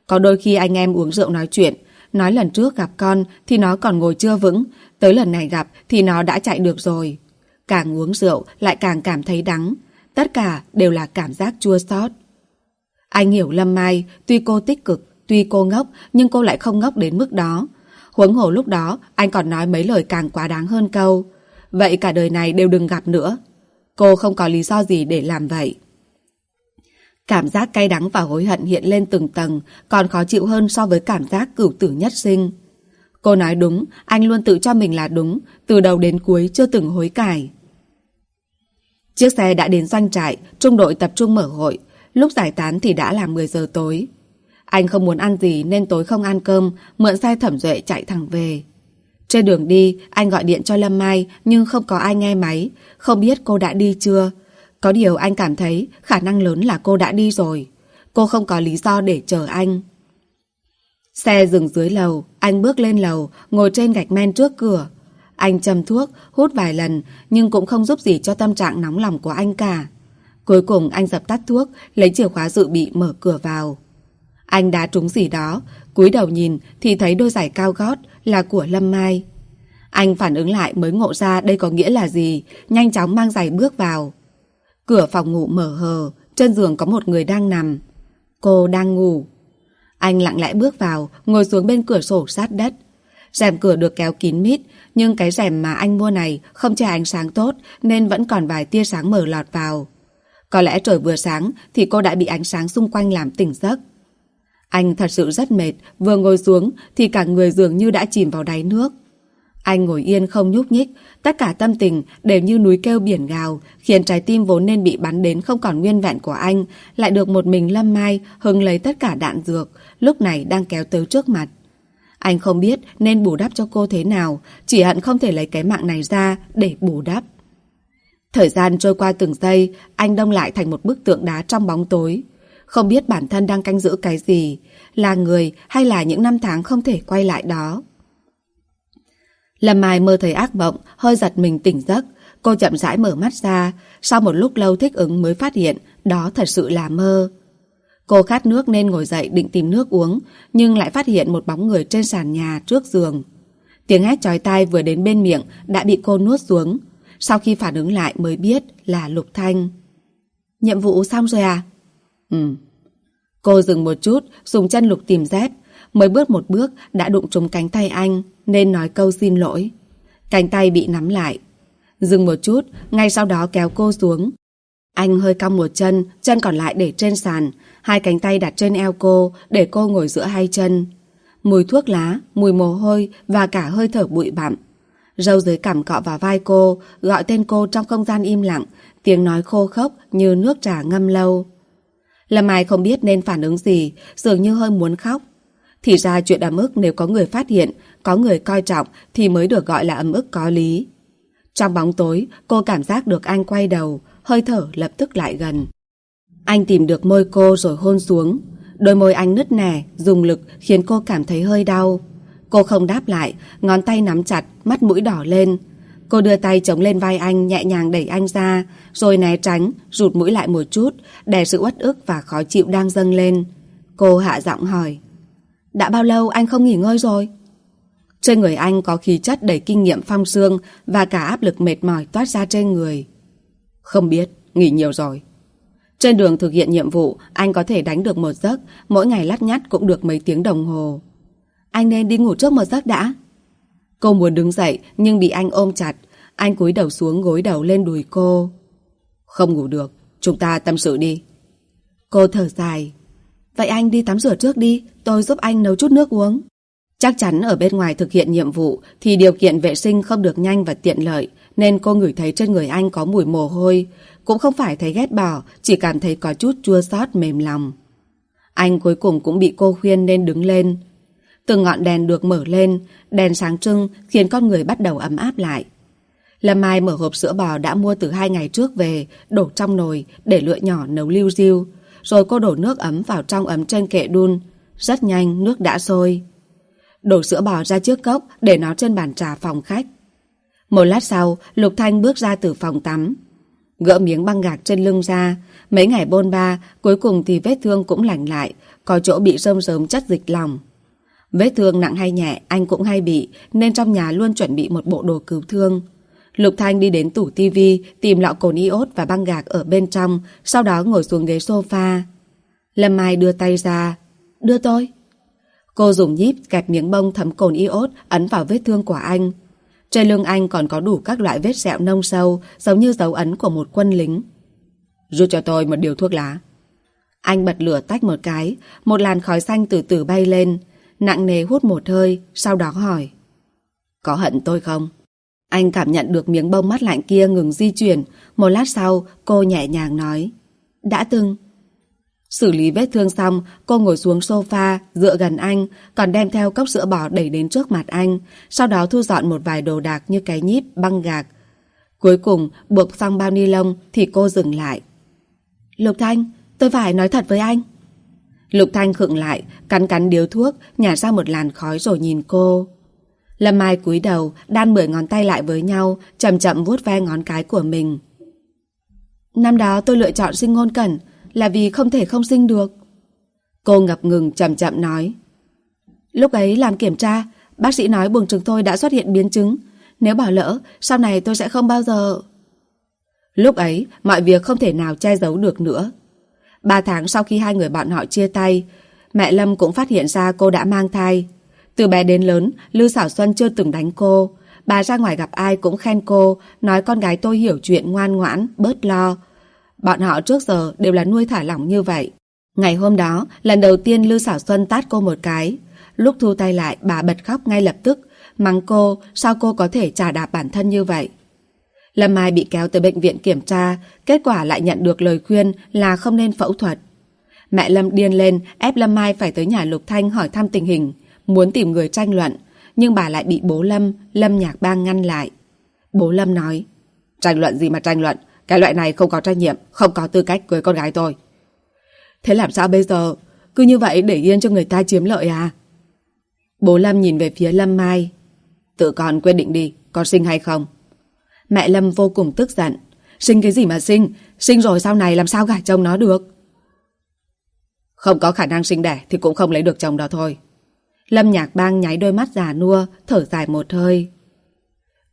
Có đôi khi anh em uống rượu nói chuyện, nói lần trước gặp con thì nó còn ngồi chưa vững, tới lần này gặp thì nó đã chạy được rồi. Càng uống rượu lại càng cảm thấy đắng, tất cả đều là cảm giác chua xót. Anh hiểu Lâm Mai, tuy cô tích cực, tuy cô ngốc, nhưng cô lại không ngốc đến mức đó. Huống hồ lúc đó, anh còn nói mấy lời càng quá đáng hơn câu. Vậy cả đời này đều đừng gặp nữa. Cô không có lý do gì để làm vậy. Cảm giác cay đắng và hối hận hiện lên từng tầng, còn khó chịu hơn so với cảm giác cửu tử nhất sinh. Cô nói đúng, anh luôn tự cho mình là đúng, từ đầu đến cuối chưa từng hối cải. Chiếc xe đã đến doanh trại, trung đội tập trung mở hội. Lúc giải tán thì đã là 10 giờ tối. Anh không muốn ăn gì nên tối không ăn cơm, mượn xe thẩm duệ chạy thẳng về. Trên đường đi, anh gọi điện cho Lâm Mai nhưng không có ai nghe máy, không biết cô đã đi chưa. Có điều anh cảm thấy khả năng lớn là cô đã đi rồi. Cô không có lý do để chờ anh. Xe dừng dưới lầu, anh bước lên lầu, ngồi trên gạch men trước cửa. Anh châm thuốc, hút vài lần, nhưng cũng không giúp gì cho tâm trạng nóng lòng của anh cả. Cuối cùng anh dập tắt thuốc, lấy chìa khóa dự bị mở cửa vào. Anh đã trúng gì đó, cúi đầu nhìn thì thấy đôi giày cao gót là của Lâm Mai. Anh phản ứng lại mới ngộ ra đây có nghĩa là gì, nhanh chóng mang giày bước vào. Cửa phòng ngủ mở hờ, trên giường có một người đang nằm. Cô đang ngủ. Anh lặng lẽ bước vào, ngồi xuống bên cửa sổ sát đất. Rèm cửa được kéo kín mít, nhưng cái rèm mà anh mua này không che ánh sáng tốt nên vẫn còn vài tia sáng mở lọt vào. Có lẽ trời vừa sáng thì cô đã bị ánh sáng xung quanh làm tỉnh giấc. Anh thật sự rất mệt, vừa ngồi xuống thì cả người dường như đã chìm vào đáy nước. Anh ngồi yên không nhúc nhích, tất cả tâm tình đều như núi kêu biển gào, khiến trái tim vốn nên bị bắn đến không còn nguyên vẹn của anh, lại được một mình Lâm Mai hứng lấy tất cả đạn dược, lúc này đang kéo tới trước mặt. Anh không biết nên bù đắp cho cô thế nào, chỉ hận không thể lấy cái mạng này ra để bù đắp. Thời gian trôi qua từng giây, anh đông lại thành một bức tượng đá trong bóng tối. Không biết bản thân đang canh giữ cái gì, là người hay là những năm tháng không thể quay lại đó. Lâm Mai mơ thấy ác mộng, hơi giật mình tỉnh giấc. Cô chậm rãi mở mắt ra, sau một lúc lâu thích ứng mới phát hiện đó thật sự là mơ. Cô khát nước nên ngồi dậy định tìm nước uống, nhưng lại phát hiện một bóng người trên sàn nhà trước giường. Tiếng hét chói tai vừa đến bên miệng đã bị cô nuốt xuống. Sau khi phản ứng lại mới biết là Lục Thanh. Nhiệm vụ xong rồi à? Ừ. Cô dừng một chút, dùng chân lục tìm dép. Mới bước một bước đã đụng trúng cánh tay anh, nên nói câu xin lỗi. Cánh tay bị nắm lại. Dừng một chút, ngay sau đó kéo cô xuống. Anh hơi cong một chân, chân còn lại để trên sàn, hai cánh tay đặt trên eo cô để cô ngồi giữa hai chân. Mùi thuốc lá, mùi mồ hôi và cả hơi thở bụi bặm. Râu dưới cằm cọ vào vai cô, gọi tên cô trong không gian im lặng, tiếng nói khô khốc như nước trà ngâm lâu. Lâm Mai không biết nên phản ứng gì, dường như hơi muốn khóc. Thì ra chuyện ấm ức nếu có người phát hiện, có người coi trọng thì mới được gọi là ấm ức có lý. Trong bóng tối, cô cảm giác được anh quay đầu, hơi thở lập tức lại gần. Anh tìm được môi cô rồi hôn xuống. Đôi môi anh nứt nẻ, dùng lực khiến cô cảm thấy hơi đau. Cô không đáp lại, ngón tay nắm chặt, mắt mũi đỏ lên. Cô đưa tay chống lên vai anh, nhẹ nhàng đẩy anh ra, rồi né tránh, rụt mũi lại một chút, để sự uất ức và khó chịu đang dâng lên. Cô hạ giọng hỏi. Đã bao lâu anh không nghỉ ngơi rồi? Trên người anh có khí chất đầy kinh nghiệm phong xương và cả áp lực mệt mỏi toát ra trên người. Không biết, nghỉ nhiều rồi. Trên đường thực hiện nhiệm vụ, anh có thể đánh được một giấc, mỗi ngày lắt nhắt cũng được mấy tiếng đồng hồ. Anh nên đi ngủ trước một giấc đã. Cô muốn đứng dậy nhưng bị anh ôm chặt. Anh cúi đầu xuống gối đầu lên đùi cô. Không ngủ được, chúng ta tâm sự đi. Cô thở dài. Vậy anh đi tắm rửa trước đi, tôi giúp anh nấu chút nước uống. Chắc chắn ở bên ngoài thực hiện nhiệm vụ thì điều kiện vệ sinh không được nhanh và tiện lợi, nên cô ngửi thấy trên người anh có mùi mồ hôi. Cũng không phải thấy ghét bỏ, chỉ cảm thấy có chút chua xót mềm lòng. Anh cuối cùng cũng bị cô khuyên nên đứng lên. Từng ngọn đèn được mở lên, đèn sáng trưng khiến con người bắt đầu ấm áp lại. Lâm Mai mở hộp sữa bò đã mua từ hai ngày trước về, đổ trong nồi để lựa nhỏ nấu lưu diêu. Rồi cô đổ nước ấm vào trong ấm trên kệ đun. Rất nhanh, nước đã sôi. Đổ sữa bò ra trước cốc để nó trên bàn trà phòng khách. Một lát sau, Lục Thanh bước ra từ phòng tắm. Gỡ miếng băng gạc trên lưng ra, mấy ngày bôn ba, cuối cùng thì vết thương cũng lành lại, có chỗ bị rơm rớm chất dịch lòng. Vết thương nặng hay nhẹ anh cũng hay bị, nên trong nhà luôn chuẩn bị một bộ đồ cứu thương. Lục Thanh đi đến tủ tivi, tìm lọ cồn iốt và băng gạc ở bên trong, sau đó ngồi xuống ghế sofa. Lâm Mai đưa tay ra. Đưa tôi. Cô dùng nhíp kẹp miếng bông thấm cồn iốt ấn vào vết thương của anh. Trên lưng anh còn có đủ các loại vết sẹo nông sâu, giống như dấu ấn của một quân lính. Rút cho tôi một điều thuốc lá. Anh bật lửa tách một cái, một làn khói xanh từ từ bay lên. Nặng nề hút một hơi, sau đó hỏi. Có hận tôi không? Anh cảm nhận được miếng bông mắt lạnh kia ngừng di chuyển. Một lát sau, cô nhẹ nhàng nói. Đã từng. Xử lý vết thương xong, cô ngồi xuống sofa, dựa gần anh, còn đem theo cốc sữa bò đẩy đến trước mặt anh, sau đó thu dọn một vài đồ đạc như cái nhíp, băng gạc. Cuối cùng, buộc xong bao ni lông thì cô dừng lại. Lục Thanh, tôi phải nói thật với anh. Lục Thanh khựng lại, cắn cắn điếu thuốc, nhả ra một làn khói rồi nhìn cô. Lâm Mai cúi đầu, đan mười ngón tay lại với nhau, chậm chậm vuốt ve ngón cái của mình. Năm đó tôi lựa chọn sinh ngôn cẩn, là vì không thể không sinh được. Cô ngập ngừng chậm chậm nói. Lúc ấy làm kiểm tra, bác sĩ nói buồng trứng tôi đã xuất hiện biến chứng. Nếu bỏ lỡ, sau này tôi sẽ không bao giờ... Lúc ấy, mọi việc không thể nào che giấu được nữa. Ba tháng sau khi hai người bọn họ chia tay, mẹ Lâm cũng phát hiện ra cô đã mang thai. Từ bé đến lớn, Lưu Sảo Xuân chưa từng đánh cô. Bà ra ngoài gặp ai cũng khen cô, nói con gái tôi hiểu chuyện ngoan ngoãn, bớt lo. Bọn họ trước giờ đều là nuôi thả lỏng như vậy. Ngày hôm đó, lần đầu tiên Lưu Sảo Xuân tát cô một cái. Lúc thu tay lại, bà bật khóc ngay lập tức, mắng cô sao cô có thể trả đạp bản thân như vậy. Lâm Mai bị kéo tới bệnh viện kiểm tra, kết quả lại nhận được lời khuyên là không nên phẫu thuật. Mẹ Lâm điên lên, ép Lâm Mai phải tới nhà Lục Thanh hỏi thăm tình hình, muốn tìm người tranh luận, nhưng bà lại bị bố Lâm, Lâm Nhạc Bang ngăn lại. Bố Lâm nói, tranh luận gì mà tranh luận, cái loại này không có trách nhiệm, không có tư cách cưới con gái tôi. Thế làm sao bây giờ? Cứ như vậy để yên cho người ta chiếm lợi à? Bố Lâm nhìn về phía Lâm Mai. Tự con quyết định đi, con sinh hay không? Mẹ Lâm vô cùng tức giận. Sinh cái gì mà sinh? Sinh rồi sau này làm sao gả chồng nó được? Không có khả năng sinh đẻ thì cũng không lấy được chồng đó thôi. Lâm Nhạc Bang nháy đôi mắt già nua, thở dài một hơi.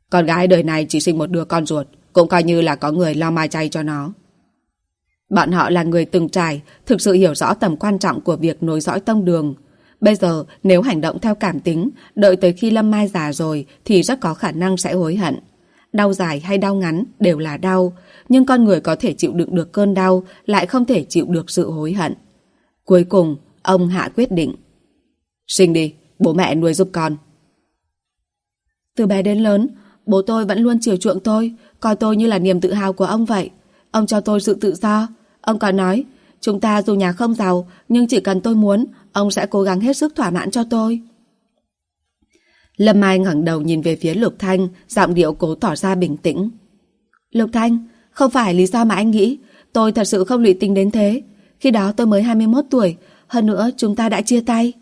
Con gái đời này chỉ sinh một đứa con ruột, cũng coi như là có người lo mai chay cho nó. Bọn họ là người từng trải, thực sự hiểu rõ tầm quan trọng của việc nối dõi tông đường. Bây giờ, nếu hành động theo cảm tính, đợi tới khi Lâm Mai già rồi thì rất có khả năng sẽ hối hận. Đau dài hay đau ngắn đều là đau, nhưng con người có thể chịu đựng được cơn đau, lại không thể chịu được sự hối hận. Cuối cùng, ông hạ quyết định. Sinh đi, bố mẹ nuôi giúp con. Từ bé đến lớn, bố tôi vẫn luôn chiều chuộng tôi, coi tôi như là niềm tự hào của ông vậy. Ông cho tôi sự tự do. Ông còn nói, chúng ta dù nhà không giàu, nhưng chỉ cần tôi muốn, ông sẽ cố gắng hết sức thỏa mãn cho tôi. Lâm Mai ngẩng đầu nhìn về phía Lục Thanh, giọng điệu cố tỏ ra bình tĩnh. Lục Thanh, không phải lý do mà anh nghĩ, tôi thật sự không lụy tình đến thế. Khi đó tôi mới 21 tuổi, hơn nữa chúng ta đã chia tay.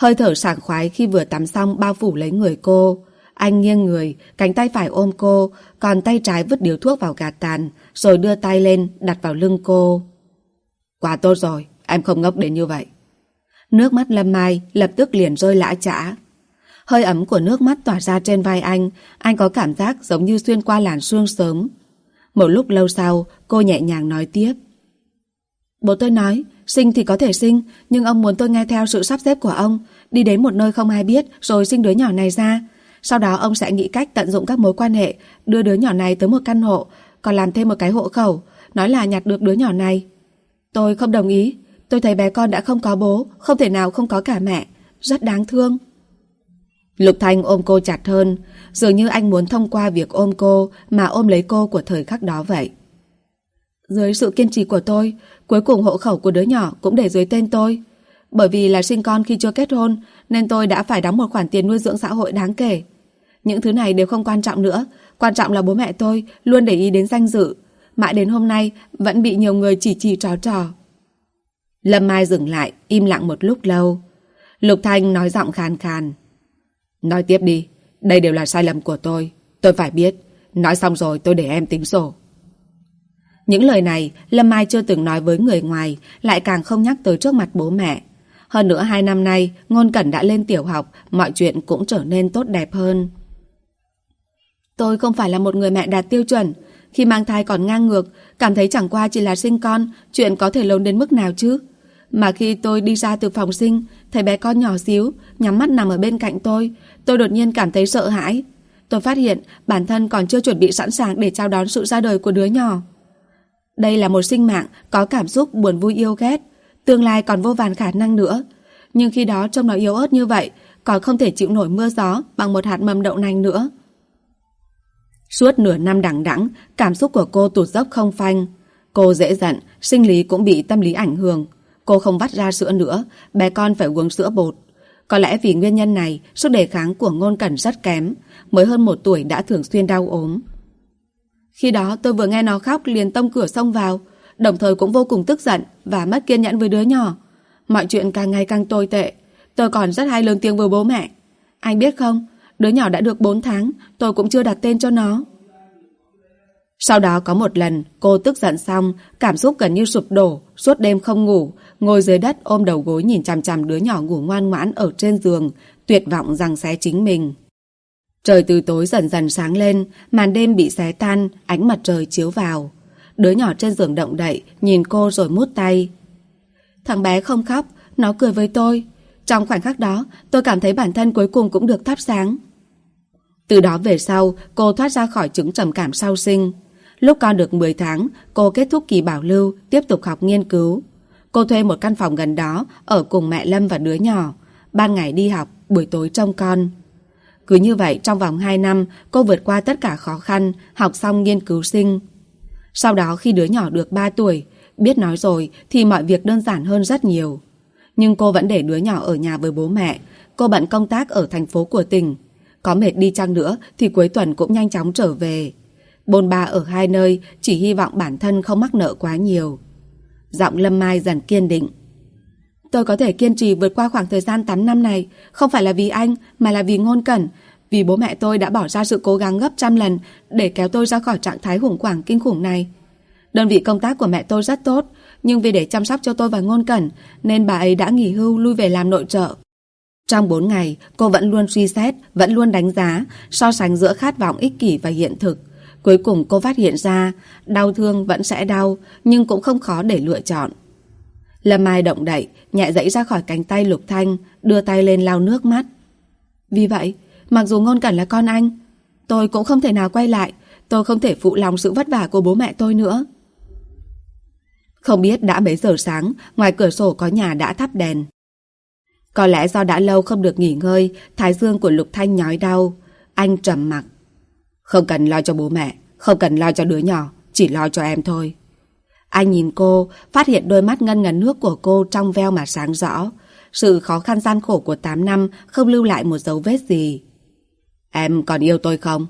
Hơi thở sảng khoái khi vừa tắm xong bao phủ lấy người cô. Anh nghiêng người, cánh tay phải ôm cô, còn tay trái vứt điếu thuốc vào gạt tàn, rồi đưa tay lên, đặt vào lưng cô. Quá tốt rồi, em không ngốc đến như vậy. Nước mắt Lâm Mai lập tức liền rơi lã chã. Hơi ấm của nước mắt tỏa ra trên vai anh, anh có cảm giác giống như xuyên qua làn sương sớm. Một lúc lâu sau, cô nhẹ nhàng nói tiếp. Bố tôi nói, sinh thì có thể sinh, nhưng ông muốn tôi nghe theo sự sắp xếp của ông, đi đến một nơi không ai biết rồi sinh đứa nhỏ này ra. Sau đó ông sẽ nghĩ cách tận dụng các mối quan hệ, đưa đứa nhỏ này tới một căn hộ, còn làm thêm một cái hộ khẩu, nói là nhặt được đứa nhỏ này. Tôi không đồng ý, tôi thấy bé con đã không có bố, không thể nào không có cả mẹ, rất đáng thương. Lục Thanh ôm cô chặt hơn, dường như anh muốn thông qua việc ôm cô mà ôm lấy cô của thời khắc đó vậy. Dưới sự kiên trì của tôi, cuối cùng hộ khẩu của đứa nhỏ cũng để dưới tên tôi. Bởi vì là sinh con khi chưa kết hôn, nên tôi đã phải đóng một khoản tiền nuôi dưỡng xã hội đáng kể. Những thứ này đều không quan trọng nữa, quan trọng là bố mẹ tôi luôn để ý đến danh dự. Mãi đến hôm nay vẫn bị nhiều người chỉ chỉ trò trò. Lâm Mai dừng lại, im lặng một lúc lâu. Lục Thanh nói giọng khàn khàn. Nói tiếp đi, đây đều là sai lầm của tôi. Tôi phải biết. Nói xong rồi tôi để em tính sổ. Những lời này Lâm Mai chưa từng nói với người ngoài, lại càng không nhắc tới trước mặt bố mẹ. Hơn nữa hai năm nay, Ngôn Cẩn đã lên tiểu học, mọi chuyện cũng trở nên tốt đẹp hơn. Tôi không phải là một người mẹ đạt tiêu chuẩn. Khi mang thai còn ngang ngược, cảm thấy chẳng qua chỉ là sinh con, chuyện có thể lớn đến mức nào chứ. Mà khi tôi đi ra từ phòng sinh, thấy bé con nhỏ xíu, nhắm mắt nằm ở bên cạnh tôi, tôi đột nhiên cảm thấy sợ hãi. Tôi phát hiện bản thân còn chưa chuẩn bị sẵn sàng để chào đón sự ra đời của đứa nhỏ. Đây là một sinh mạng có cảm xúc buồn vui yêu ghét, tương lai còn vô vàn khả năng nữa. Nhưng khi đó trông nó yếu ớt như vậy, còn không thể chịu nổi mưa gió bằng một hạt mầm đậu nành nữa. Suốt nửa năm đằng đẵng, cảm xúc của cô tụt dốc không phanh. Cô dễ giận, sinh lý cũng bị tâm lý ảnh hưởng. Cô không vắt ra sữa nữa, bé con phải uống sữa bột. Có lẽ vì nguyên nhân này, sức đề kháng của ngôn cẩn rất kém, mới hơn một tuổi đã thường xuyên đau ốm. Khi đó tôi vừa nghe nó khóc liền tông cửa xông vào, đồng thời cũng vô cùng tức giận và mất kiên nhẫn với đứa nhỏ. Mọi chuyện càng ngày càng tồi tệ, tôi còn rất hay lớn tiếng với bố mẹ. Anh biết không, đứa nhỏ đã được 4 tháng, tôi cũng chưa đặt tên cho nó. Sau đó có một lần, cô tức giận xong, cảm xúc gần như sụp đổ, suốt đêm không ngủ, ngồi dưới đất ôm đầu gối nhìn chằm chằm đứa nhỏ ngủ ngoan ngoãn ở trên giường, tuyệt vọng rằng xé chính mình. Trời từ tối dần dần sáng lên, màn đêm bị xé tan, ánh mặt trời chiếu vào. Đứa nhỏ trên giường động đậy, nhìn cô rồi mút tay. Thằng bé không khóc, nó cười với tôi. Trong khoảnh khắc đó, tôi cảm thấy bản thân cuối cùng cũng được thắp sáng. Từ đó về sau, cô thoát ra khỏi chứng trầm cảm sau sinh. Lúc con được 10 tháng, cô kết thúc kỳ bảo lưu, tiếp tục học nghiên cứu. Cô thuê một căn phòng gần đó, ở cùng mẹ Lâm và đứa nhỏ. Ban ngày đi học, buổi tối trông con. Cứ như vậy, trong vòng 2 năm, cô vượt qua tất cả khó khăn, học xong nghiên cứu sinh. Sau đó khi đứa nhỏ được 3 tuổi, biết nói rồi thì mọi việc đơn giản hơn rất nhiều. Nhưng cô vẫn để đứa nhỏ ở nhà với bố mẹ. Cô bận công tác ở thành phố của tỉnh. Có mệt đi chăng nữa thì cuối tuần cũng nhanh chóng trở về. Bôn ba ở hai nơi chỉ hy vọng bản thân không mắc nợ quá nhiều. Giọng Lâm Mai dần kiên định. Tôi có thể kiên trì vượt qua khoảng thời gian 8 năm này, không phải là vì anh, mà là vì ngôn cẩn, vì bố mẹ tôi đã bỏ ra sự cố gắng gấp trăm lần để kéo tôi ra khỏi trạng thái khủng hoảng kinh khủng này. Đơn vị công tác của mẹ tôi rất tốt, nhưng vì để chăm sóc cho tôi và ngôn cẩn, nên bà ấy đã nghỉ hưu lui về làm nội trợ. Trong 4 ngày, cô vẫn luôn suy xét, vẫn luôn đánh giá, so sánh giữa khát vọng ích kỷ và hiện thực. Cuối cùng cô phát hiện ra, đau thương vẫn sẽ đau, nhưng cũng không khó để lựa chọn. Lâm Mai động đậy, nhẹ dãy ra khỏi cánh tay Lục Thanh, đưa tay lên lau nước mắt. Vì vậy, mặc dù ngôn cẩn là con anh, tôi cũng không thể nào quay lại, tôi không thể phụ lòng sự vất vả của bố mẹ tôi nữa. Không biết đã mấy giờ sáng, ngoài cửa sổ có nhà đã thắp đèn. Có lẽ do đã lâu không được nghỉ ngơi, thái dương của Lục Thanh nhói đau. Anh trầm mặc. Không cần lo cho bố mẹ, không cần lo cho đứa nhỏ, chỉ lo cho em thôi. Anh nhìn cô, phát hiện đôi mắt ngân ngấn nước của cô trong veo mà sáng rõ. Sự khó khăn gian khổ của 8 năm không lưu lại một dấu vết gì. Em còn yêu tôi không?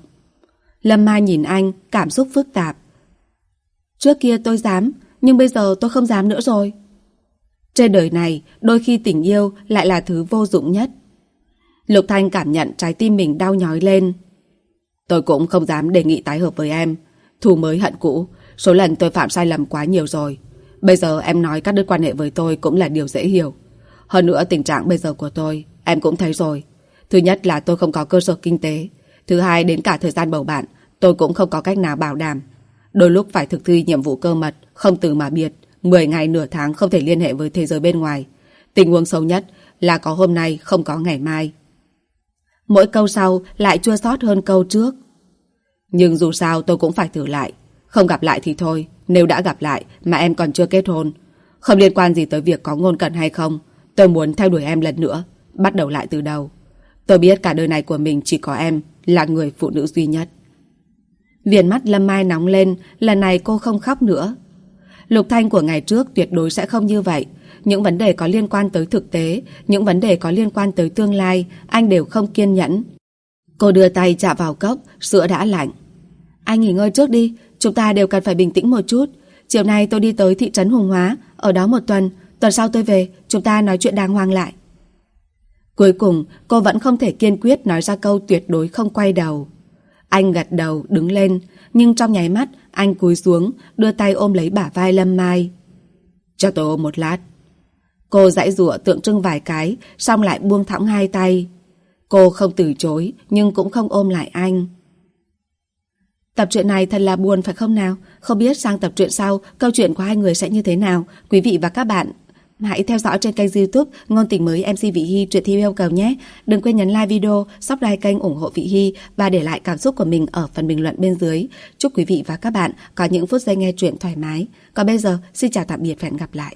Lâm Mai nhìn anh, cảm xúc phức tạp. Trước kia tôi dám, nhưng bây giờ tôi không dám nữa rồi. Trên đời này, đôi khi tình yêu lại là thứ vô dụng nhất. Lục Thanh cảm nhận trái tim mình đau nhói lên. Tôi cũng không dám đề nghị tái hợp với em. Thù mới hận cũ, số lần tôi phạm sai lầm quá nhiều rồi. Bây giờ em nói các đứt quan hệ với tôi cũng là điều dễ hiểu. Hơn nữa tình trạng bây giờ của tôi, em cũng thấy rồi. Thứ nhất là tôi không có cơ sở kinh tế. Thứ hai đến cả thời gian bầu bạn, tôi cũng không có cách nào bảo đảm. Đôi lúc phải thực thi nhiệm vụ cơ mật, không từ mà biệt. 10 ngày nửa tháng không thể liên hệ với thế giới bên ngoài. Tình huống xấu nhất là có hôm nay không có ngày mai. Mỗi câu sau lại chua sót hơn câu trước. Nhưng dù sao tôi cũng phải thử lại. Không gặp lại thì thôi, nếu đã gặp lại mà em còn chưa kết hôn. Không liên quan gì tới việc có ngôn cận hay không. Tôi muốn theo đuổi em lần nữa, bắt đầu lại từ đầu. Tôi biết cả đời này của mình chỉ có em là người phụ nữ duy nhất. Viền mắt Lâm Mai nóng lên, lần này cô không khóc nữa. Lục Thanh của ngày trước tuyệt đối sẽ không như vậy. Những vấn đề có liên quan tới thực tế, những vấn đề có liên quan tới tương lai, anh đều không kiên nhẫn. Cô đưa tay chạm vào cốc, sữa đã lạnh. Anh nghỉ ngơi trước đi, chúng ta đều cần phải bình tĩnh một chút. Chiều nay tôi đi tới thị trấn Hùng Hóa, ở đó một tuần, tuần sau tôi về, chúng ta nói chuyện đàng hoàng lại. Cuối cùng, cô vẫn không thể kiên quyết nói ra câu tuyệt đối không quay đầu. Anh gật đầu, đứng lên, nhưng trong nháy mắt, anh cúi xuống, đưa tay ôm lấy bả vai Lâm Mai. Cho tôi ôm một lát. Cô dãy rụa tượng trưng vài cái, xong lại buông thõng hai tay. Cô không từ chối, nhưng cũng không ôm lại anh. Tập truyện này thật là buồn phải không nào? Không biết sang tập truyện sau, câu chuyện của hai người sẽ như thế nào? Quý vị và các bạn hãy theo dõi trên kênh youtube Ngôn tình mới MC Vị Hy truyện thi yêu cầu nhé. Đừng quên nhấn like video, subscribe kênh ủng hộ Vị Hy và để lại cảm xúc của mình ở phần bình luận bên dưới. Chúc quý vị và các bạn có những phút giây nghe truyện thoải mái. Còn bây giờ, xin chào tạm biệt và hẹn gặp lại.